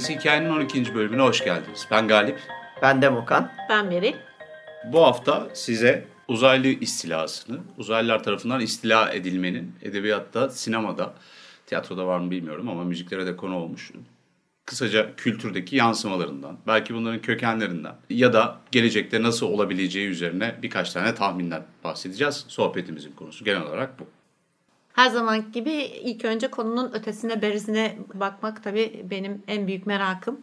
Gerisi Hikayenin 12. bölümüne hoş geldiniz. Ben Galip. Ben Demokan. Ben Beril. Bu hafta size uzaylı istilasını, uzaylılar tarafından istila edilmenin edebiyatta, sinemada, tiyatroda var mı bilmiyorum ama müziklere de konu olmuş. Kısaca kültürdeki yansımalarından, belki bunların kökenlerinden ya da gelecekte nasıl olabileceği üzerine birkaç tane tahminden bahsedeceğiz. Sohbetimizin konusu genel olarak bu. Her zaman gibi ilk önce konunun ötesine berisine bakmak tabii benim en büyük merakım.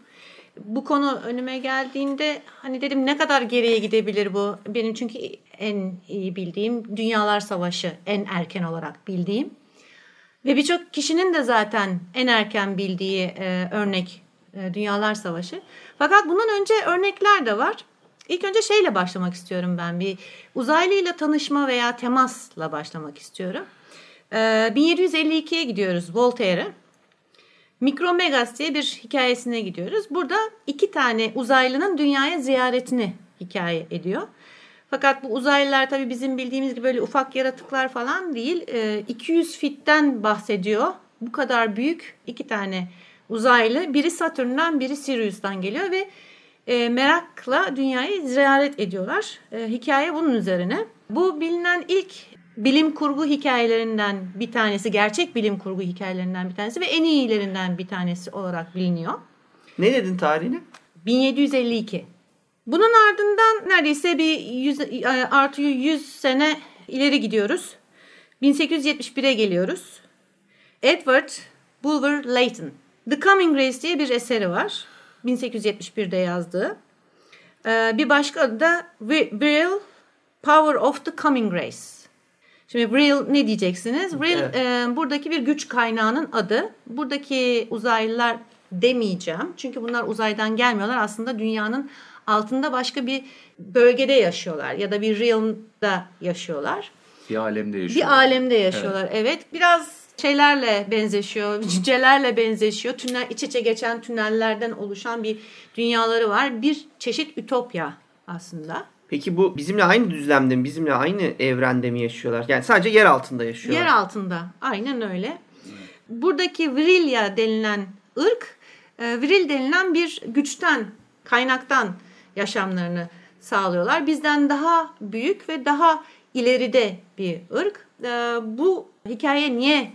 Bu konu önüme geldiğinde hani dedim ne kadar geriye gidebilir bu? Benim çünkü en iyi bildiğim Dünyalar Savaşı en erken olarak bildiğim. Ve birçok kişinin de zaten en erken bildiği e, örnek e, Dünyalar Savaşı. Fakat bundan önce örnekler de var. İlk önce şeyle başlamak istiyorum ben. Bir uzaylıyla tanışma veya temasla başlamak istiyorum. 1752'ye ee, gidiyoruz Voltaire'e. Mikromegas diye bir hikayesine gidiyoruz. Burada iki tane uzaylının dünyaya ziyaretini hikaye ediyor. Fakat bu uzaylılar tabii bizim bildiğimiz gibi böyle ufak yaratıklar falan değil. 200 ee, fitten bahsediyor. Bu kadar büyük iki tane uzaylı. Biri Satürn'den biri Sirius'tan geliyor ve e, merakla dünyayı ziyaret ediyorlar. E, hikaye bunun üzerine. Bu bilinen ilk bilim kurgu hikayelerinden bir tanesi, gerçek bilim kurgu hikayelerinden bir tanesi ve en iyilerinden bir tanesi olarak biliniyor. Ne dedin tarihini? 1752. Bunun ardından neredeyse bir 100, e, artı 100 sene ileri gidiyoruz. 1871'e geliyoruz. Edward Bulwer Lytton. The Coming Race diye bir eseri var. 1871'de yazdığı. Ee, bir başka adı da Real Power of the Coming Race. Şimdi real ne diyeceksiniz? Real evet. e, buradaki bir güç kaynağının adı. Buradaki uzaylılar demeyeceğim. Çünkü bunlar uzaydan gelmiyorlar. Aslında dünyanın altında başka bir bölgede yaşıyorlar ya da bir realm'da yaşıyorlar. Bir alemde yaşıyorlar. Bir alemde yaşıyorlar. Evet. evet. Biraz şeylerle benzeşiyor, cücelerle benzeşiyor. Tünel iç içe geçen tünellerden oluşan bir dünyaları var. Bir çeşit ütopya aslında. Peki bu bizimle aynı düzlemde mi, bizimle aynı evrende mi yaşıyorlar? Yani sadece yer altında yaşıyorlar. Yer altında, aynen öyle. Buradaki Virilya denilen ırk, e, Viril denilen bir güçten, kaynaktan yaşamlarını sağlıyorlar. Bizden daha büyük ve daha ileride bir ırk. E, bu hikaye niye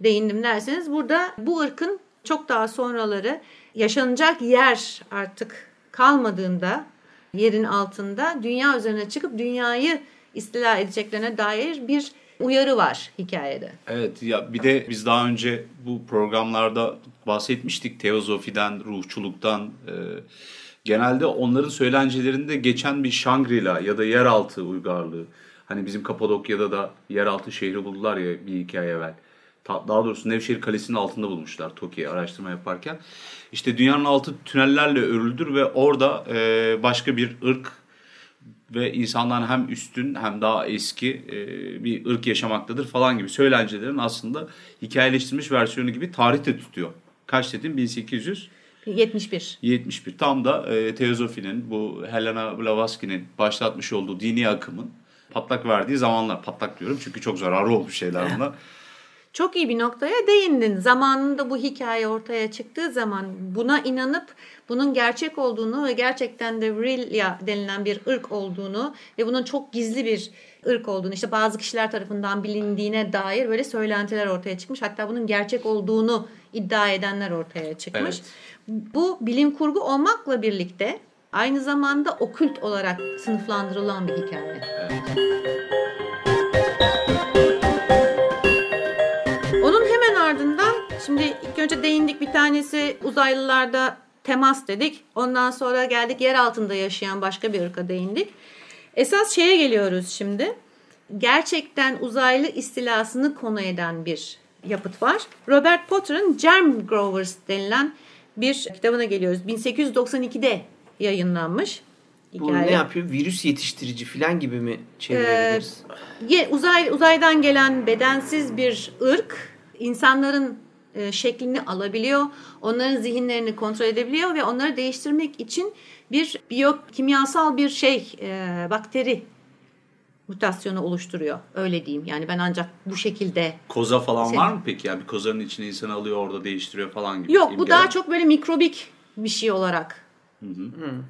değindim derseniz burada bu ırkın çok daha sonraları yaşanacak yer artık kalmadığında yerin altında dünya üzerine çıkıp dünyayı istila edeceklerine dair bir uyarı var hikayede. Evet ya bir de biz daha önce bu programlarda bahsetmiştik teozofiden, ruhçuluktan. E, genelde onların söylencelerinde geçen bir Shangri-La ya da yeraltı uygarlığı. Hani bizim Kapadokya'da da yeraltı şehri buldular ya bir hikaye evvel daha doğrusu Nevşehir Kalesi'nin altında bulmuşlar Tokyo araştırma yaparken. İşte dünyanın altı tünellerle örüldür ve orada e, başka bir ırk ve insandan hem üstün hem daha eski e, bir ırk yaşamaktadır falan gibi söylentilerin aslında hikayeleştirilmiş versiyonu gibi tarihte tutuyor. Kaç dedim? 1800? 71. 71. Tam da e, Teozofinin, bu Helena Blavatsky'nin başlatmış olduğu dini akımın patlak verdiği zamanlar. Patlak diyorum çünkü çok zararlı olmuş şeyler bunlar. Çok iyi bir noktaya değindin. Zamanında bu hikaye ortaya çıktığı zaman buna inanıp bunun gerçek olduğunu ve gerçekten de Vrilya denilen bir ırk olduğunu ve bunun çok gizli bir ırk olduğunu işte bazı kişiler tarafından bilindiğine dair böyle söylentiler ortaya çıkmış. Hatta bunun gerçek olduğunu iddia edenler ortaya çıkmış. Evet. Bu bilim kurgu olmakla birlikte aynı zamanda okült olarak sınıflandırılan bir hikaye. Evet. Şimdi ilk önce değindik bir tanesi uzaylılarda temas dedik. Ondan sonra geldik yer altında yaşayan başka bir ırka değindik. Esas şeye geliyoruz şimdi. Gerçekten uzaylı istilasını konu eden bir yapıt var. Robert Potter'ın Germ Growers denilen bir kitabına geliyoruz. 1892'de yayınlanmış. Bu ne yapıyor? Virüs yetiştirici falan gibi mi çevirebiliriz? Ee, uzay, uzaydan gelen bedensiz bir ırk insanların e, şeklini alabiliyor. Onların zihinlerini kontrol edebiliyor ve onları değiştirmek için bir biyokimyasal bir şey, e, bakteri mutasyonu oluşturuyor. Öyle diyeyim. Yani ben ancak bu şekilde Koza falan Şey- var mı peki? Yani bir kozanın içine insan alıyor orada değiştiriyor falan gibi. Yok bu imgeler. daha çok böyle mikrobik bir şey olarak.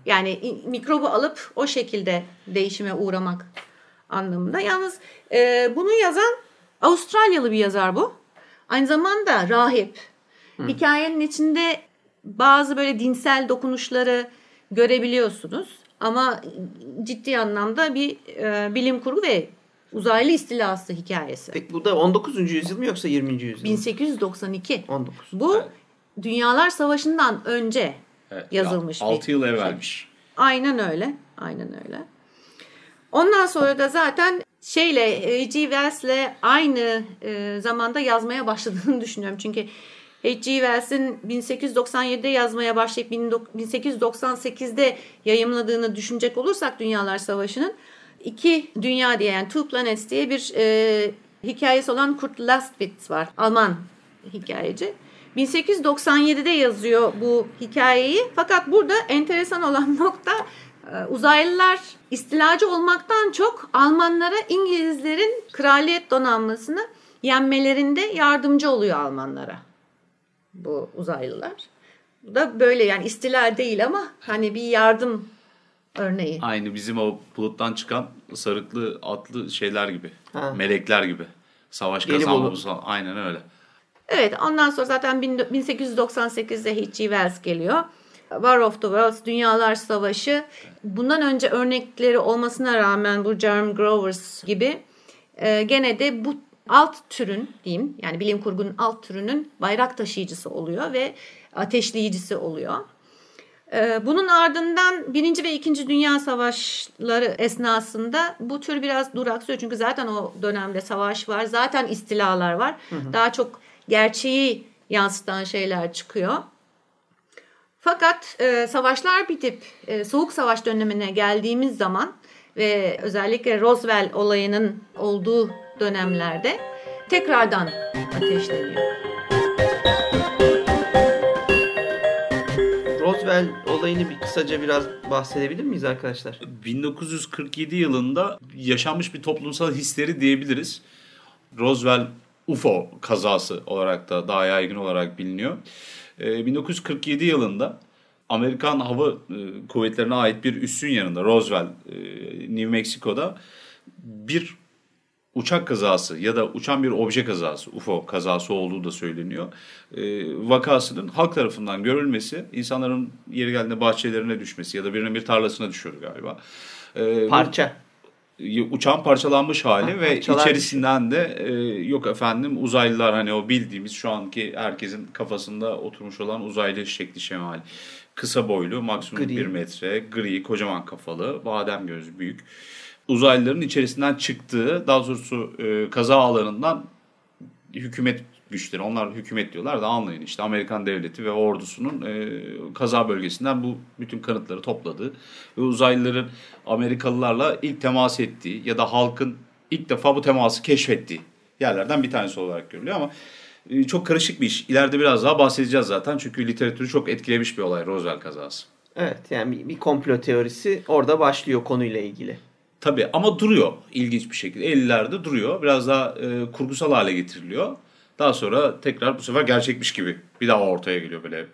Yani i- mikrobu alıp o şekilde değişime uğramak anlamında. Yalnız e, bunu yazan Avustralyalı bir yazar bu. Aynı zamanda rahip. Hikayenin içinde bazı böyle dinsel dokunuşları görebiliyorsunuz. Ama ciddi anlamda bir e, bilim kurgu ve uzaylı istilası hikayesi. Peki bu da 19. yüzyıl mı yoksa 20. yüzyıl mı? 1892. 19. Bu Dünyalar Savaşı'ndan önce Evet, yazılmış bir 6 yıl evvelmiş. Aynen öyle. Aynen öyle. Ondan sonra da zaten şeyle H.G. Wells'le aynı e, zamanda yazmaya başladığını düşünüyorum. Çünkü H.G. Wells'in 1897'de yazmaya başlayıp 1898'de yayımladığını düşünecek olursak Dünyalar Savaşı'nın iki dünya diye yani Two Planets diye bir e, hikayesi olan Kurt Lastwitz var. Alman hikayeci. 1897'de yazıyor bu hikayeyi. Fakat burada enteresan olan nokta e, uzaylılar istilacı olmaktan çok Almanlara İngilizlerin kraliyet donanmasını yenmelerinde yardımcı oluyor Almanlara. Bu uzaylılar. Bu da böyle yani istila değil ama hani bir yardım örneği. Aynı bizim o buluttan çıkan sarıklı atlı şeyler gibi. Ha. Melekler gibi. Savaş kazanmamız. Aynen öyle. Evet ondan sonra zaten bin- 1898'de H.G. Wells geliyor. War of the Worlds, Dünyalar Savaşı. Bundan önce örnekleri olmasına rağmen bu Jerome Grovers gibi e, gene de bu alt türün diyeyim yani bilim kurgunun alt türünün bayrak taşıyıcısı oluyor ve ateşleyicisi oluyor. Ee, Bunun ardından Birinci ve İkinci Dünya Savaşları esnasında bu tür biraz duraksıyor. Çünkü zaten o dönemde savaş var. Zaten istilalar var. Daha çok gerçeği yansıtan şeyler çıkıyor. Fakat e, savaşlar bitip e, Soğuk Savaş dönemine geldiğimiz zaman ve özellikle Roswell olayının olduğu dönemlerde tekrardan ateşleniyor. Roswell olayını bir kısaca biraz bahsedebilir miyiz arkadaşlar? 1947 yılında yaşanmış bir toplumsal histeri diyebiliriz. Roswell UFO kazası olarak da daha yaygın olarak biliniyor. Ee, 1947 yılında Amerikan Hava e, Kuvvetleri'ne ait bir üssün yanında Roswell, e, New Mexico'da bir uçak kazası ya da uçan bir obje kazası, UFO kazası olduğu da söyleniyor. Ee, vakasının halk tarafından görülmesi, insanların yeri geldiğinde bahçelerine düşmesi ya da birinin bir tarlasına düşüyor galiba. Ee, Parça. Uçağın parçalanmış hali Ha, ve parçalar içerisinden de e, yok efendim uzaylılar hani o bildiğimiz şu anki herkesin kafasında oturmuş olan uzaylı şekli şemali. Kısa boylu, maksimum Gri. 1 metre, gri, kocaman kafalı, badem gözlü, büyük. Uzaylıların içerisinden çıktığı, daha doğrusu e, kaza alanından hükümet güçleri, onlar hükümet diyorlar da anlayın işte Amerikan devleti ve ordusunun e, kaza bölgesinden bu bütün kanıtları topladığı ve uzaylıların Amerikalılarla ilk temas ettiği ya da halkın ilk defa bu teması keşfettiği yerlerden bir tanesi olarak görülüyor ama e, çok karışık bir iş. İleride biraz daha bahsedeceğiz zaten çünkü literatürü çok etkilemiş bir olay Roswell kazası. Evet yani bir, bir komplo teorisi orada başlıyor konuyla ilgili. Tabii ama duruyor ilginç bir şekilde. 50'lerde duruyor. Biraz daha e, kurgusal hale getiriliyor. Daha sonra tekrar bu sefer gerçekmiş gibi bir daha ortaya geliyor böyle.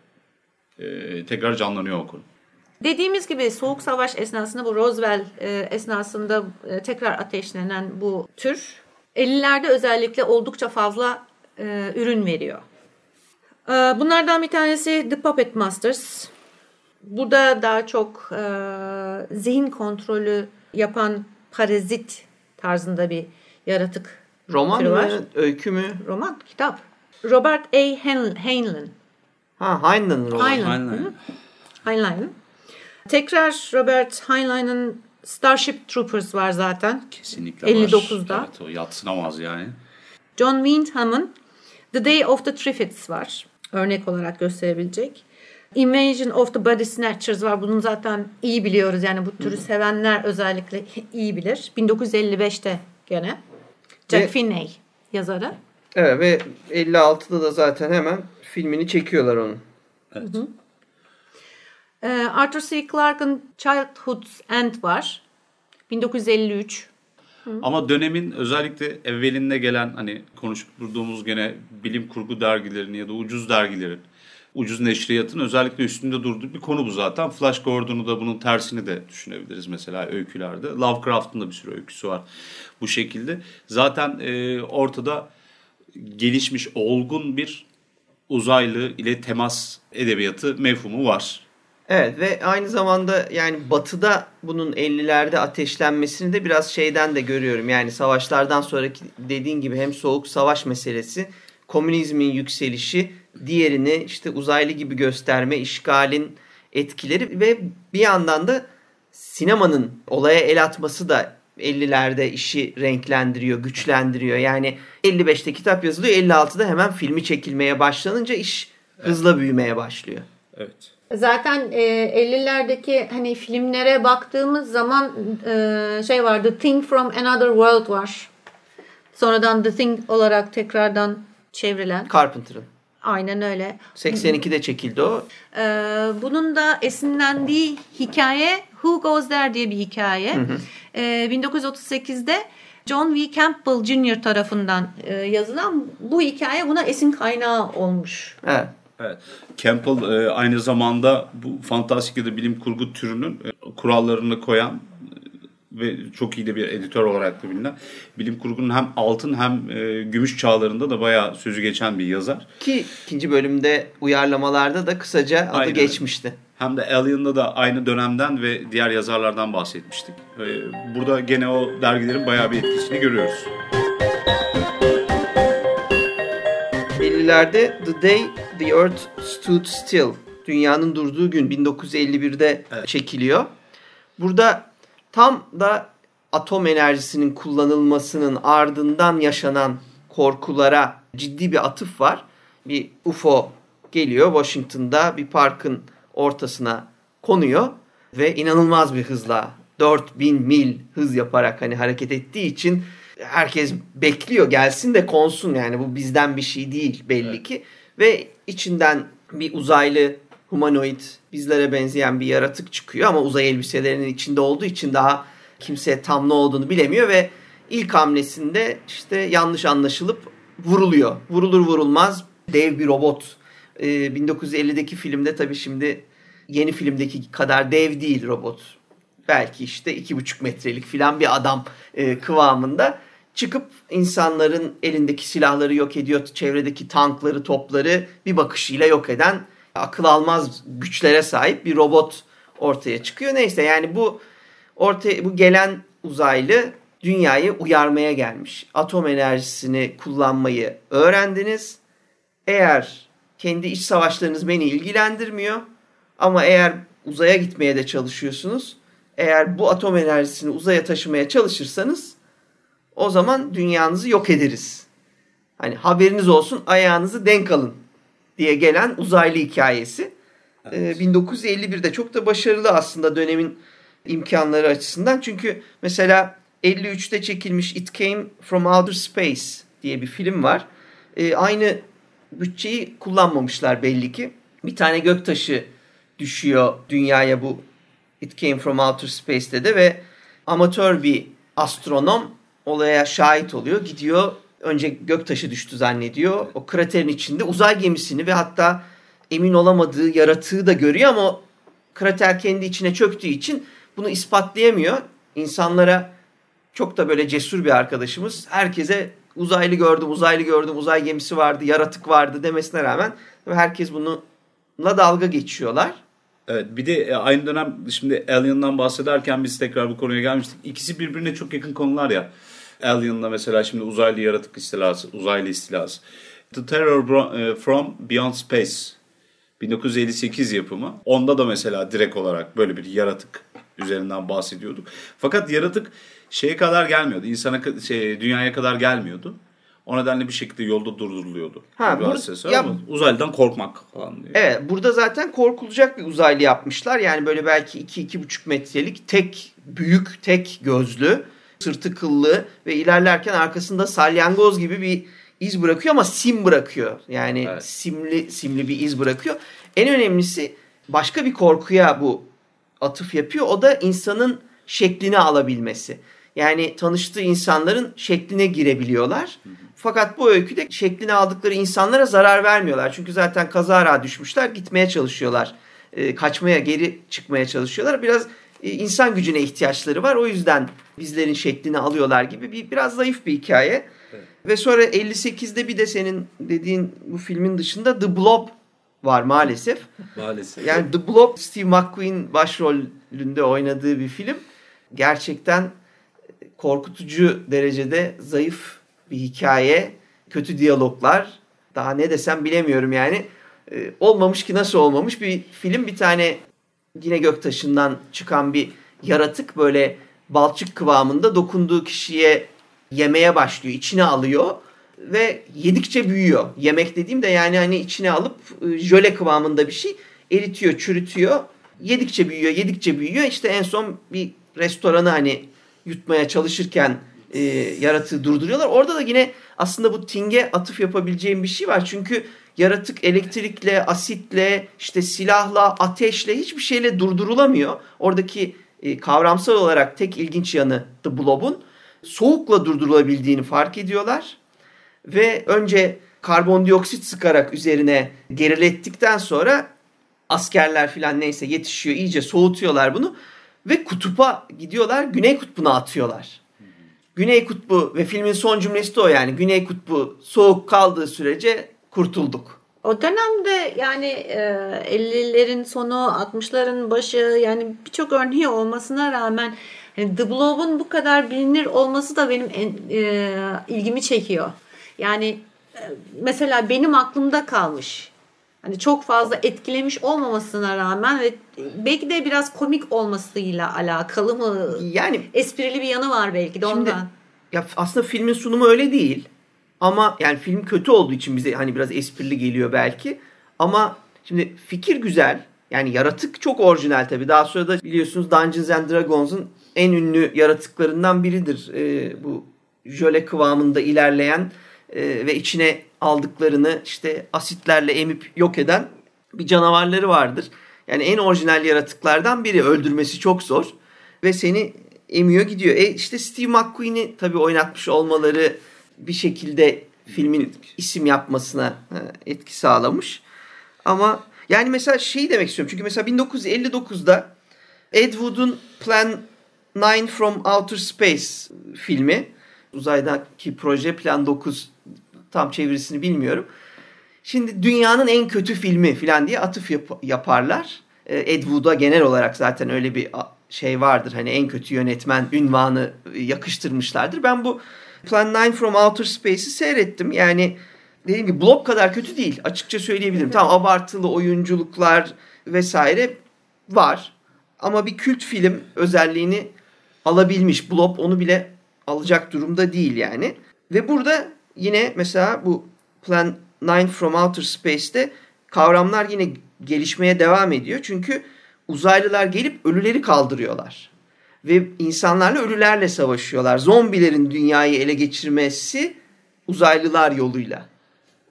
E, tekrar canlanıyor o. Dediğimiz gibi Soğuk Savaş esnasında bu Roswell e, esnasında e, tekrar ateşlenen bu tür 50'lerde özellikle oldukça fazla e, ürün veriyor. E, bunlardan bir tanesi The Puppet Masters. Burada daha çok e, zihin kontrolü yapan parazit tarzında bir yaratık Roman türü var. mı, öykü mü? Roman, kitap. Robert A. Heinlein. Ha Heinlein roman. Heinlein. Heinlein. Tekrar Robert Heinlein'in Starship Troopers var zaten. Kesinlikle var. 59'da. Evet o yatsınamaz yani. John Wyndham'ın The Day of the Triffids var. Örnek olarak gösterebilecek. Invasion of the Body Snatchers var. Bunu zaten iyi biliyoruz. Yani bu türü sevenler özellikle iyi bilir. 1955'te gene. Jack Ve- Finney yazarı. Evet ve 56'da da zaten hemen filmini çekiyorlar onun. Evet. Ee, Arthur C. Clarke'ın Childhood's End var. 1953. Ama dönemin özellikle evvelinde gelen hani konuştuğumuz gene bilim kurgu dergilerini ya da ucuz dergilerin ucuz neşriyatın özellikle üstünde durduğu bir konu bu zaten. Flash Gordon'u da bunun tersini de düşünebiliriz mesela öykülerde. Lovecraft'ın da bir sürü öyküsü var bu şekilde. Zaten e, ortada gelişmiş olgun bir uzaylı ile temas edebiyatı mefhumu var. Evet ve aynı zamanda yani batıda bunun 50'lerde ateşlenmesini de biraz şeyden de görüyorum. Yani savaşlardan sonraki dediğin gibi hem soğuk savaş meselesi, komünizmin yükselişi, diğerini işte uzaylı gibi gösterme, işgalin etkileri ve bir yandan da sinemanın olaya el atması da 50'lerde işi renklendiriyor, güçlendiriyor. Yani 55'te kitap yazılıyor, 56'da hemen filmi çekilmeye başlanınca iş hızla büyümeye başlıyor. Evet. Zaten e, 50'lerdeki hani filmlere baktığımız zaman e, şey var The Thing from Another World var. Sonradan The Thing olarak tekrardan çevrilen. Carpenter'ın. Aynen öyle. 82'de çekildi o. Ee, bunun da esinlendiği hikaye Who Goes There diye bir hikaye. Ee, 1938'de John V. Campbell Jr. tarafından e, yazılan bu hikaye buna esin kaynağı olmuş. Evet. Evet. Campbell e, aynı zamanda bu fantastik ya da bilim kurgu türünün e, kurallarını koyan ve çok iyi de bir editör olarak da bilinen bilim kurgunun hem altın hem e, gümüş çağlarında da bayağı sözü geçen bir yazar. Ki ikinci bölümde uyarlamalarda da kısaca adı Aynen. geçmişti. Hem de Alien'da da aynı dönemden ve diğer yazarlardan bahsetmiştik. E, burada gene o dergilerin bayağı bir etkisini görüyoruz. 50'lerde The Day the Earth Stood Still, Dünyanın Durduğu Gün 1951'de Evet. çekiliyor. Burada tam da atom enerjisinin kullanılmasının ardından yaşanan korkulara ciddi bir atıf var. Bir UFO geliyor Washington'da bir parkın ortasına konuyor ve inanılmaz bir hızla 4000 mil hız yaparak hani hareket ettiği için herkes bekliyor gelsin de konsun. Yani bu bizden bir şey değil belli ki. Ve içinden bir uzaylı humanoid bizlere benzeyen bir yaratık çıkıyor ama uzay elbiselerinin içinde olduğu için daha kimse tam ne olduğunu bilemiyor ve ilk hamlesinde işte yanlış anlaşılıp vuruluyor. Vurulur vurulmaz dev bir robot. Ee, 1950'deki filmde tabii şimdi yeni filmdeki kadar dev değil robot. Belki işte iki buçuk metrelik filan bir adam e, kıvamında çıkıp insanların elindeki silahları yok ediyor. Çevredeki tankları, topları bir bakışıyla yok eden akıl almaz güçlere sahip bir robot ortaya çıkıyor. Neyse yani bu ortaya bu gelen uzaylı dünyayı uyarmaya gelmiş. Atom enerjisini kullanmayı öğrendiniz. Eğer kendi iç savaşlarınız beni ilgilendirmiyor ama eğer uzaya gitmeye de çalışıyorsunuz. Eğer bu atom enerjisini uzaya taşımaya çalışırsanız o zaman dünyanızı yok ederiz. Hani haberiniz olsun ayağınızı denk alın diye gelen uzaylı hikayesi. Ee, 1951'de çok da başarılı aslında dönemin imkanları açısından. Çünkü mesela 53'te çekilmiş It Came From Outer Space diye bir film var. Ee, aynı bütçeyi kullanmamışlar belli ki. Bir tane göktaşı düşüyor dünyaya bu It Came From Outer Space'te de ve amatör bir astronom olaya şahit oluyor. Gidiyor önce göktaşı düştü zannediyor. O kraterin içinde uzay gemisini ve hatta emin olamadığı yaratığı da görüyor ama krater kendi içine çöktüğü için bunu ispatlayamıyor. İnsanlara çok da böyle cesur bir arkadaşımız herkese uzaylı gördüm, uzaylı gördüm, uzay gemisi vardı, yaratık vardı demesine rağmen herkes bununla dalga geçiyorlar. Evet bir de e, aynı dönem şimdi Alien'dan bahsederken biz tekrar bu konuya gelmiştik. İkisi birbirine çok yakın konular ya. Alien'da mesela şimdi uzaylı yaratık istilası, uzaylı istilası. The Terror e, from Beyond Space 1958 yapımı. Onda da mesela direkt olarak böyle bir yaratık üzerinden bahsediyorduk. Fakat yaratık şeye kadar gelmiyordu. İnsana şey, dünyaya kadar gelmiyordu. O nedenle bir şekilde yolda durduruluyordu. Ha, Bir bu- hadisesi ya- uzaylıdan korkmak falan diyor. Evet burada zaten korkulacak bir uzaylı yapmışlar. Yani böyle belki 2-2,5 metrelik tek büyük tek gözlü sırtı kıllı ve ilerlerken arkasında salyangoz gibi bir iz bırakıyor ama sim bırakıyor. Yani Evet. simli simli bir iz bırakıyor. En önemlisi başka bir korkuya bu atıf yapıyor. O da insanın şeklini alabilmesi. Yani tanıştığı insanların şekline girebiliyorlar. Fakat bu öyküde şeklini aldıkları insanlara zarar vermiyorlar. Çünkü zaten kazara düşmüşler, gitmeye çalışıyorlar. E, kaçmaya, geri çıkmaya çalışıyorlar. Biraz insan gücüne ihtiyaçları var. O yüzden bizlerin şeklini alıyorlar gibi bir biraz zayıf bir hikaye. Evet. Ve sonra 58'de bir de senin dediğin bu filmin dışında The Blob var maalesef. Maalesef. Yani The Blob Steve McQueen başrolünde oynadığı bir film. Gerçekten korkutucu derecede zayıf bir hikaye, kötü diyaloglar. Daha ne desem bilemiyorum yani. Ee, olmamış ki nasıl olmamış bir film. Bir tane yine göktaşından çıkan bir yaratık böyle balçık kıvamında dokunduğu kişiye yemeye başlıyor. içine alıyor ve yedikçe büyüyor. Yemek dediğim de yani hani içine alıp e, jöle kıvamında bir şey eritiyor, çürütüyor. Yedikçe büyüyor, yedikçe büyüyor. İşte en son bir restoranı hani yutmaya çalışırken e, yaratığı durduruyorlar. Orada da yine aslında bu Ting'e atıf yapabileceğim bir şey var. Çünkü yaratık elektrikle, asitle, işte silahla, ateşle hiçbir şeyle durdurulamıyor. Oradaki e, kavramsal olarak tek ilginç yanı The Blob'un soğukla durdurulabildiğini fark ediyorlar. Ve önce karbondioksit sıkarak üzerine gerilettikten sonra askerler filan neyse yetişiyor iyice soğutuyorlar bunu ve kutupa gidiyorlar Güney Kutbu'na atıyorlar. Güney Kutbu ve filmin son cümlesi de o yani Güney Kutbu soğuk kaldığı sürece kurtulduk. O dönemde yani e, 50'lerin sonu 60'ların başı yani birçok örneği olmasına rağmen yani The Blob'un bu kadar bilinir olması da benim en, e, ilgimi çekiyor. Yani e, mesela benim aklımda kalmış. Hani çok fazla etkilemiş olmamasına rağmen ve belki de biraz komik olmasıyla alakalı mı? Yani esprili bir yanı var belki de şimdi, ondan. Ya aslında filmin sunumu öyle değil. Ama yani film kötü olduğu için bize hani biraz esprili geliyor belki. Ama şimdi fikir güzel. Yani yaratık çok orijinal tabii. Daha sonra da biliyorsunuz Dungeons and Dragons'un en ünlü yaratıklarından biridir. Ee, bu jöle kıvamında ilerleyen e, ve içine aldıklarını işte asitlerle emip yok eden bir canavarları vardır. Yani en orijinal yaratıklardan biri. Öldürmesi çok zor. Ve seni emiyor gidiyor. E işte Steve McQueen'i tabii oynatmış olmaları bir şekilde filmin isim yapmasına e, etki sağlamış. Ama yani mesela şey demek istiyorum. Çünkü mesela 1959'da Ed Wood'un Plan 9 from Outer Space filmi uzaydaki proje Plan 9 tam çevirisini bilmiyorum. Şimdi dünyanın en kötü filmi falan diye atıf yap- yaparlar. E, Ed Wood'a genel olarak zaten öyle bir şey vardır. Hani en kötü yönetmen ünvanı yakıştırmışlardır. Ben bu Plan 9 from Outer Space'i seyrettim. Yani dediğim gibi Blob kadar kötü değil. Açıkça söyleyebilirim. Tamam abartılı oyunculuklar vesaire var. Ama bir kült film özelliğini alabilmiş. Blob onu bile alacak durumda değil yani. Ve burada yine mesela bu Plan 9 from Outer Space'te kavramlar yine gelişmeye devam ediyor. Çünkü uzaylılar gelip ölüleri kaldırıyorlar. Ve insanlarla ölülerle savaşıyorlar. Zombilerin dünyayı ele geçirmesi uzaylılar yoluyla.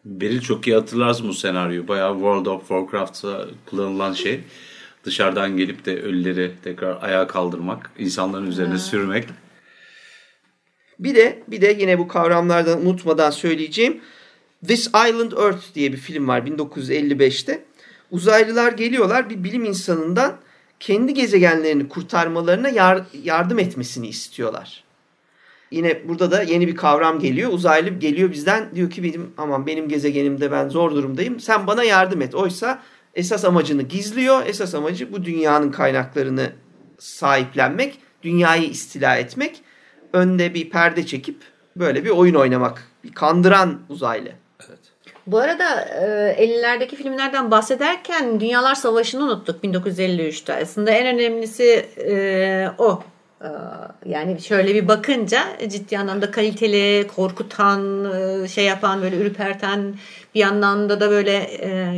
Beril çok iyi hatırlarsın bu senaryoyu. Bayağı World of Warcraft'ta kullanılan şey. Dışarıdan gelip de ölüleri tekrar ayağa kaldırmak, insanların üzerine ha. sürmek. Bir de bir de yine bu kavramlardan unutmadan söyleyeceğim. This Island Earth diye bir film var 1955'te. Uzaylılar geliyorlar bir bilim insanından kendi gezegenlerini kurtarmalarına yar, yardım etmesini istiyorlar. Yine burada da yeni bir kavram geliyor. Uzaylı geliyor bizden diyor ki benim aman benim gezegenimde ben zor durumdayım. Sen bana yardım et. Oysa esas amacını gizliyor. Esas amacı bu dünyanın kaynaklarını sahiplenmek, dünyayı istila etmek. Önde bir perde çekip böyle bir oyun oynamak. Bir kandıran uzaylı. Bu arada 50'lerdeki filmlerden bahsederken Dünyalar Savaşı'nı unuttuk 1953'te. Aslında en önemlisi o. Yani şöyle bir bakınca ciddi anlamda kaliteli, korkutan, şey yapan, böyle ürperten bir yandan da da böyle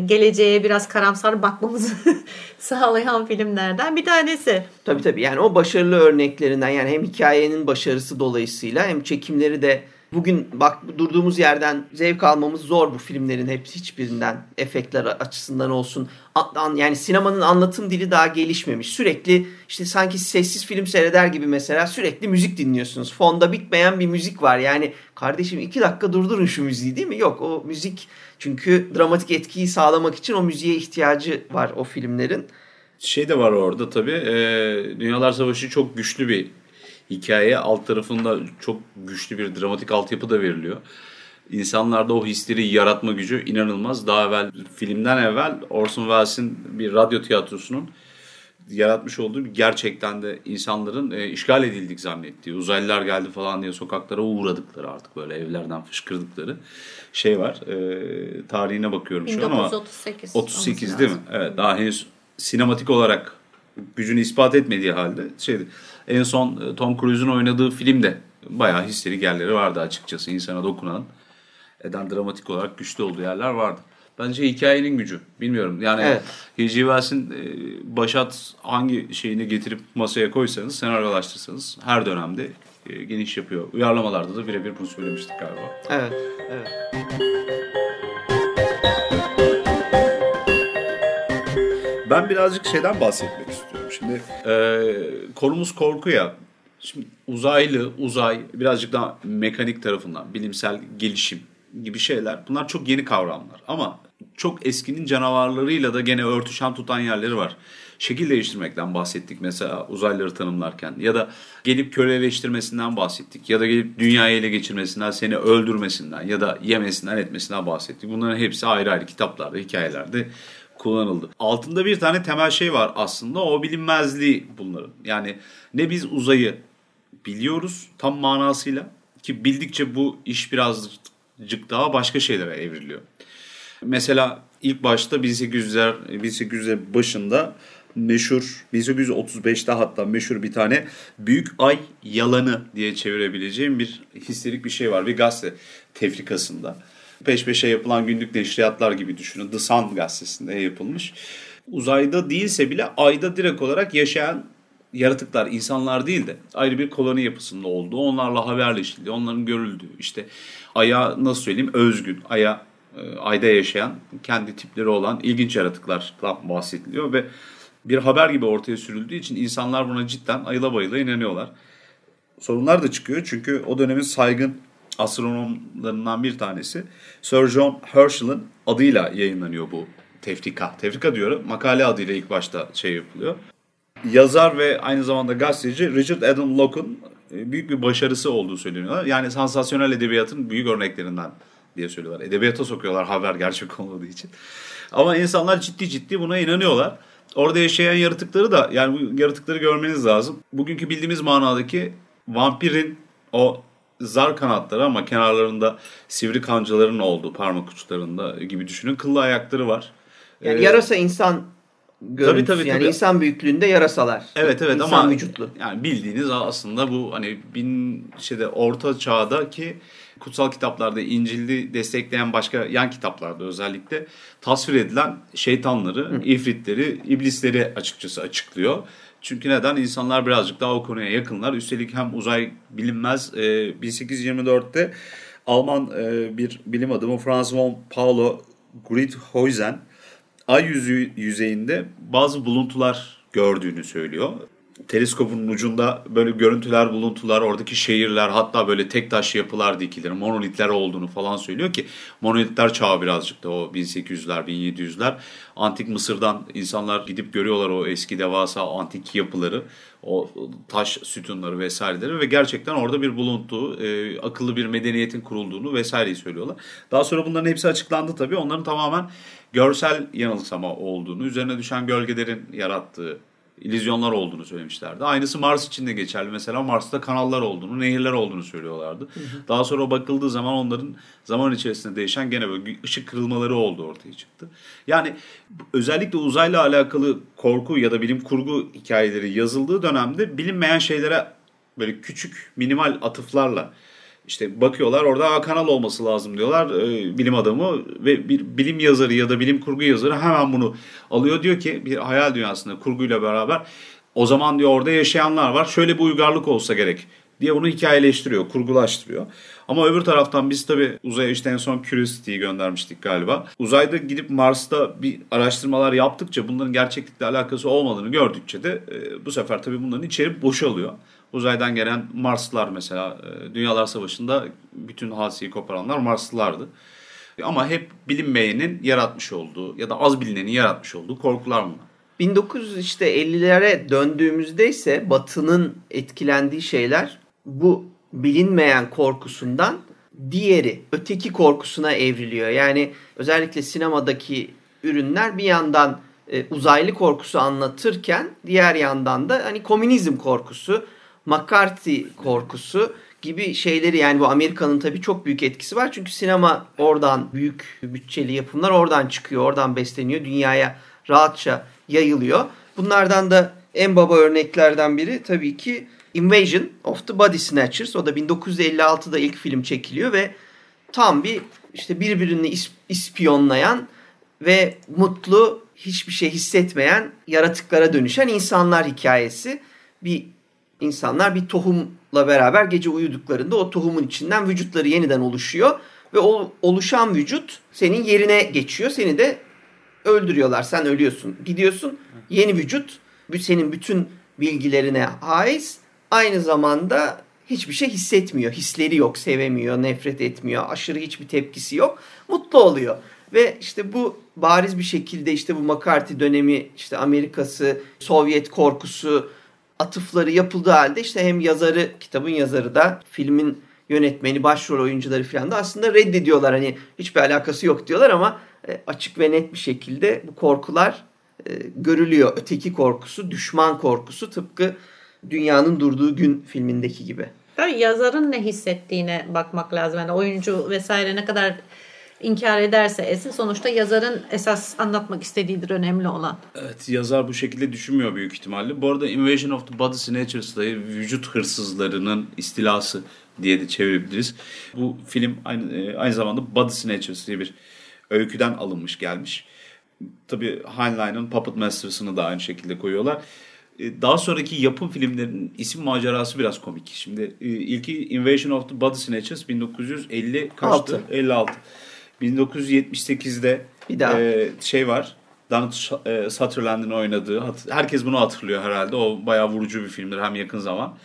geleceğe biraz karamsar bakmamızı sağlayan filmlerden bir tanesi. Tabii tabii yani o başarılı örneklerinden yani hem hikayenin başarısı dolayısıyla hem çekimleri de bugün bak durduğumuz yerden zevk almamız zor bu filmlerin hepsi hiçbirinden efektler açısından olsun. An, yani sinemanın anlatım dili daha gelişmemiş. Sürekli işte sanki sessiz film seyreder gibi mesela sürekli müzik dinliyorsunuz. Fonda bitmeyen bir müzik var. Yani kardeşim iki dakika durdurun şu müziği değil mi? Yok o müzik çünkü dramatik etkiyi sağlamak için o müziğe ihtiyacı var o filmlerin. Şey de var orada tabii. E, Dünyalar Savaşı çok güçlü bir hikaye. Alt tarafında çok güçlü bir dramatik altyapı da veriliyor. İnsanlarda o hisleri yaratma gücü inanılmaz. Daha evvel filmden evvel Orson Welles'in bir radyo tiyatrosunun yaratmış olduğu bir gerçekten de insanların e, işgal edildik zannettiği, uzaylılar geldi falan diye sokaklara uğradıkları artık böyle evlerden fışkırdıkları şey var. E, tarihine bakıyorum şu an ama 1938. 38 değil mi? Evet daha henüz sinematik olarak gücünü ispat etmediği halde şeydi. En son e, Tom Cruise'un oynadığı filmde bayağı histerik yerleri vardı açıkçası. insana dokunan, eden dramatik olarak güçlü olduğu yerler vardı. Bence hikayenin gücü. Bilmiyorum. Yani evet. Wells'in e, Başat hangi şeyini getirip masaya koysanız, senaryolaştırsanız her dönemde e, geniş yapıyor. Uyarlamalarda da birebir bunu söylemiştik galiba. Evet, evet. Ben birazcık şeyden bahsetmek istiyorum. Şimdi e, konumuz korku ya. Şimdi uzaylı, uzay birazcık daha mekanik tarafından, bilimsel gelişim gibi şeyler. Bunlar çok yeni kavramlar ama çok eskinin canavarlarıyla da gene örtüşen tutan yerleri var. Şekil değiştirmekten bahsettik mesela uzaylıları tanımlarken ya da gelip köleleştirmesinden bahsettik ya da gelip dünyayı ele geçirmesinden, seni öldürmesinden ya da yemesinden etmesinden bahsettik. Bunların hepsi ayrı ayrı kitaplarda, hikayelerde kullanıldı. Altında bir tane temel şey var aslında o bilinmezliği bunların. Yani ne biz uzayı biliyoruz tam manasıyla ki bildikçe bu iş birazcık daha başka şeylere evriliyor. Mesela ilk başta 1800'ler 1800'ler başında meşhur 1835'te hatta meşhur bir tane büyük ay yalanı diye çevirebileceğim bir histerik bir şey var bir gazete tefrikasında. Peş peşe yapılan günlük neşriyatlar gibi düşünün. The Sun gazetesinde yapılmış. Uzayda değilse bile ayda direkt olarak yaşayan yaratıklar, insanlar değil de ayrı bir koloni yapısında olduğu, onlarla haberleşildiği, onların görüldüğü, işte aya nasıl söyleyeyim özgün, aya ayda yaşayan kendi tipleri olan ilginç yaratıklardan bahsediliyor ve bir haber gibi ortaya sürüldüğü için insanlar buna cidden ayıla bayıla inanıyorlar. Sorunlar da çıkıyor çünkü o dönemin saygın astronomlarından bir tanesi Sir John Herschel'ın adıyla yayınlanıyor bu tefrika. Tefrika diyorum makale adıyla ilk başta şey yapılıyor. Yazar ve aynı zamanda gazeteci Richard Adam Locke'un e, büyük bir başarısı olduğu söyleniyor. Yani sansasyonel edebiyatın büyük örneklerinden diye söylüyorlar. Edebiyata sokuyorlar haber gerçek olmadığı için. Ama insanlar ciddi ciddi buna inanıyorlar. Orada yaşayan yaratıkları da yani bu yaratıkları görmeniz lazım. Bugünkü bildiğimiz manadaki vampirin o zar kanatları ama kenarlarında sivri kancaların olduğu parmak uçlarında gibi düşünün. Kıllı ayakları var. Yani ee, yarasa insan görüntüsü. Tabii, tabii, yani tabii. insan büyüklüğünde yarasalar. Evet evet insan ama vücutlu. yani bildiğiniz aslında bu hani bin şeyde orta çağdaki kutsal kitaplarda İncil'i destekleyen başka yan kitaplarda özellikle tasvir edilen şeytanları, Hı. ifritleri, iblisleri açıkçası açıklıyor. Çünkü neden? İnsanlar birazcık daha o konuya yakınlar. Üstelik hem uzay bilinmez. E, 1824'te Alman e, bir bilim adamı Franz von Paulo Gruithuisen ay yüzü yüzeyinde bazı buluntular gördüğünü söylüyor teleskopun ucunda böyle görüntüler, buluntular, oradaki şehirler hatta böyle tek taş yapılar dikilir, monolitler olduğunu falan söylüyor ki monolitler çağı birazcık da o 1800'ler, 1700'ler. Antik Mısır'dan insanlar gidip görüyorlar o eski devasa antik yapıları, o taş sütunları vesaireleri ve gerçekten orada bir buluntu, e, akıllı bir medeniyetin kurulduğunu vesaireyi söylüyorlar. Daha sonra bunların hepsi açıklandı tabii. Onların tamamen görsel yanılsama olduğunu, üzerine düşen gölgelerin yarattığı illüzyonlar olduğunu söylemişlerdi. Aynısı Mars için de geçerli. Mesela Mars'ta kanallar olduğunu, nehirler olduğunu söylüyorlardı. Hı hı. Daha sonra bakıldığı zaman onların zaman içerisinde değişen gene böyle ışık kırılmaları oldu ortaya çıktı. Yani özellikle uzayla alakalı korku ya da bilim kurgu hikayeleri yazıldığı dönemde bilinmeyen şeylere böyle küçük minimal atıflarla işte bakıyorlar orada kanal olması lazım diyorlar e, bilim adamı ve bir bilim yazarı ya da bilim kurgu yazarı hemen bunu alıyor diyor ki bir hayal dünyasında kurguyla beraber o zaman diyor orada yaşayanlar var şöyle bir uygarlık olsa gerek diye onu hikayeleştiriyor, kurgulaştırıyor. Ama öbür taraftan biz tabii uzaya işte en son Curiosity'yi göndermiştik galiba. Uzayda gidip Mars'ta bir araştırmalar yaptıkça bunların gerçeklikle alakası olmadığını gördükçe de e, bu sefer tabii bunların içeri boşalıyor. Uzaydan gelen Marslılar mesela e, Dünyalar Savaşı'nda bütün hadiseyi koparanlar Marslılardı. Ama hep bilinmeyenin yaratmış olduğu ya da az bilinenin yaratmış olduğu korkular bunlar. 1900 işte 50'lere döndüğümüzde ise Batı'nın etkilendiği şeyler bu bilinmeyen korkusundan diğeri, öteki korkusuna evriliyor. Yani özellikle sinemadaki ürünler bir yandan e, uzaylı korkusu anlatırken diğer yandan da hani komünizm korkusu, McCarthy korkusu gibi şeyleri yani bu Amerika'nın tabii çok büyük etkisi var. Çünkü sinema oradan büyük bütçeli yapımlar oradan çıkıyor, oradan besleniyor. Dünyaya rahatça yayılıyor. Bunlardan da en baba örneklerden biri tabii ki Invasion of the Body Snatchers. O da 1956'da ilk film çekiliyor ve tam bir işte birbirini ispiyonlayan ve mutlu hiçbir şey hissetmeyen yaratıklara dönüşen insanlar hikayesi. Bir insanlar bir tohumla beraber gece uyuduklarında o tohumun içinden vücutları yeniden oluşuyor ve o oluşan vücut senin yerine geçiyor. Seni de öldürüyorlar. Sen ölüyorsun. Gidiyorsun. Yeni vücut senin bütün bilgilerine haiz. Aynı zamanda hiçbir şey hissetmiyor. Hisleri yok. Sevemiyor. Nefret etmiyor. Aşırı hiçbir tepkisi yok. Mutlu oluyor. Ve işte bu bariz bir şekilde işte bu McCarthy dönemi işte Amerikası, Sovyet korkusu atıfları yapıldığı halde işte hem yazarı, kitabın yazarı da filmin yönetmeni, başrol oyuncuları falan da aslında reddediyorlar. Hani hiçbir alakası yok diyorlar ama e, açık ve net bir şekilde bu korkular e, görülüyor. Öteki korkusu, düşman korkusu tıpkı Dünyanın Durduğu Gün filmindeki gibi. Tabii yazarın ne hissettiğine bakmak lazım. Yani oyuncu vesaire ne kadar inkar ederse esin sonuçta yazarın esas anlatmak istediğidir önemli olan. Evet yazar bu şekilde düşünmüyor büyük ihtimalle. Bu arada Invasion of the Body Snatchers vücut hırsızlarının istilası diye de çevirebiliriz. Bu film aynı, e, aynı zamanda Body Snatchers diye bir öyküden alınmış gelmiş. Tabii Heinlein'ın Puppet Masters'ını da aynı şekilde koyuyorlar. E, daha sonraki yapım filmlerinin isim macerası biraz komik. Şimdi e, ilki Invasion of the Body Snatchers 1950 kaçtı? Altı. 56. 1978'de bir daha. E, şey var. Donald Sutherland'ın oynadığı. Herkes bunu hatırlıyor herhalde. O bayağı vurucu bir filmdir hem yakın zaman.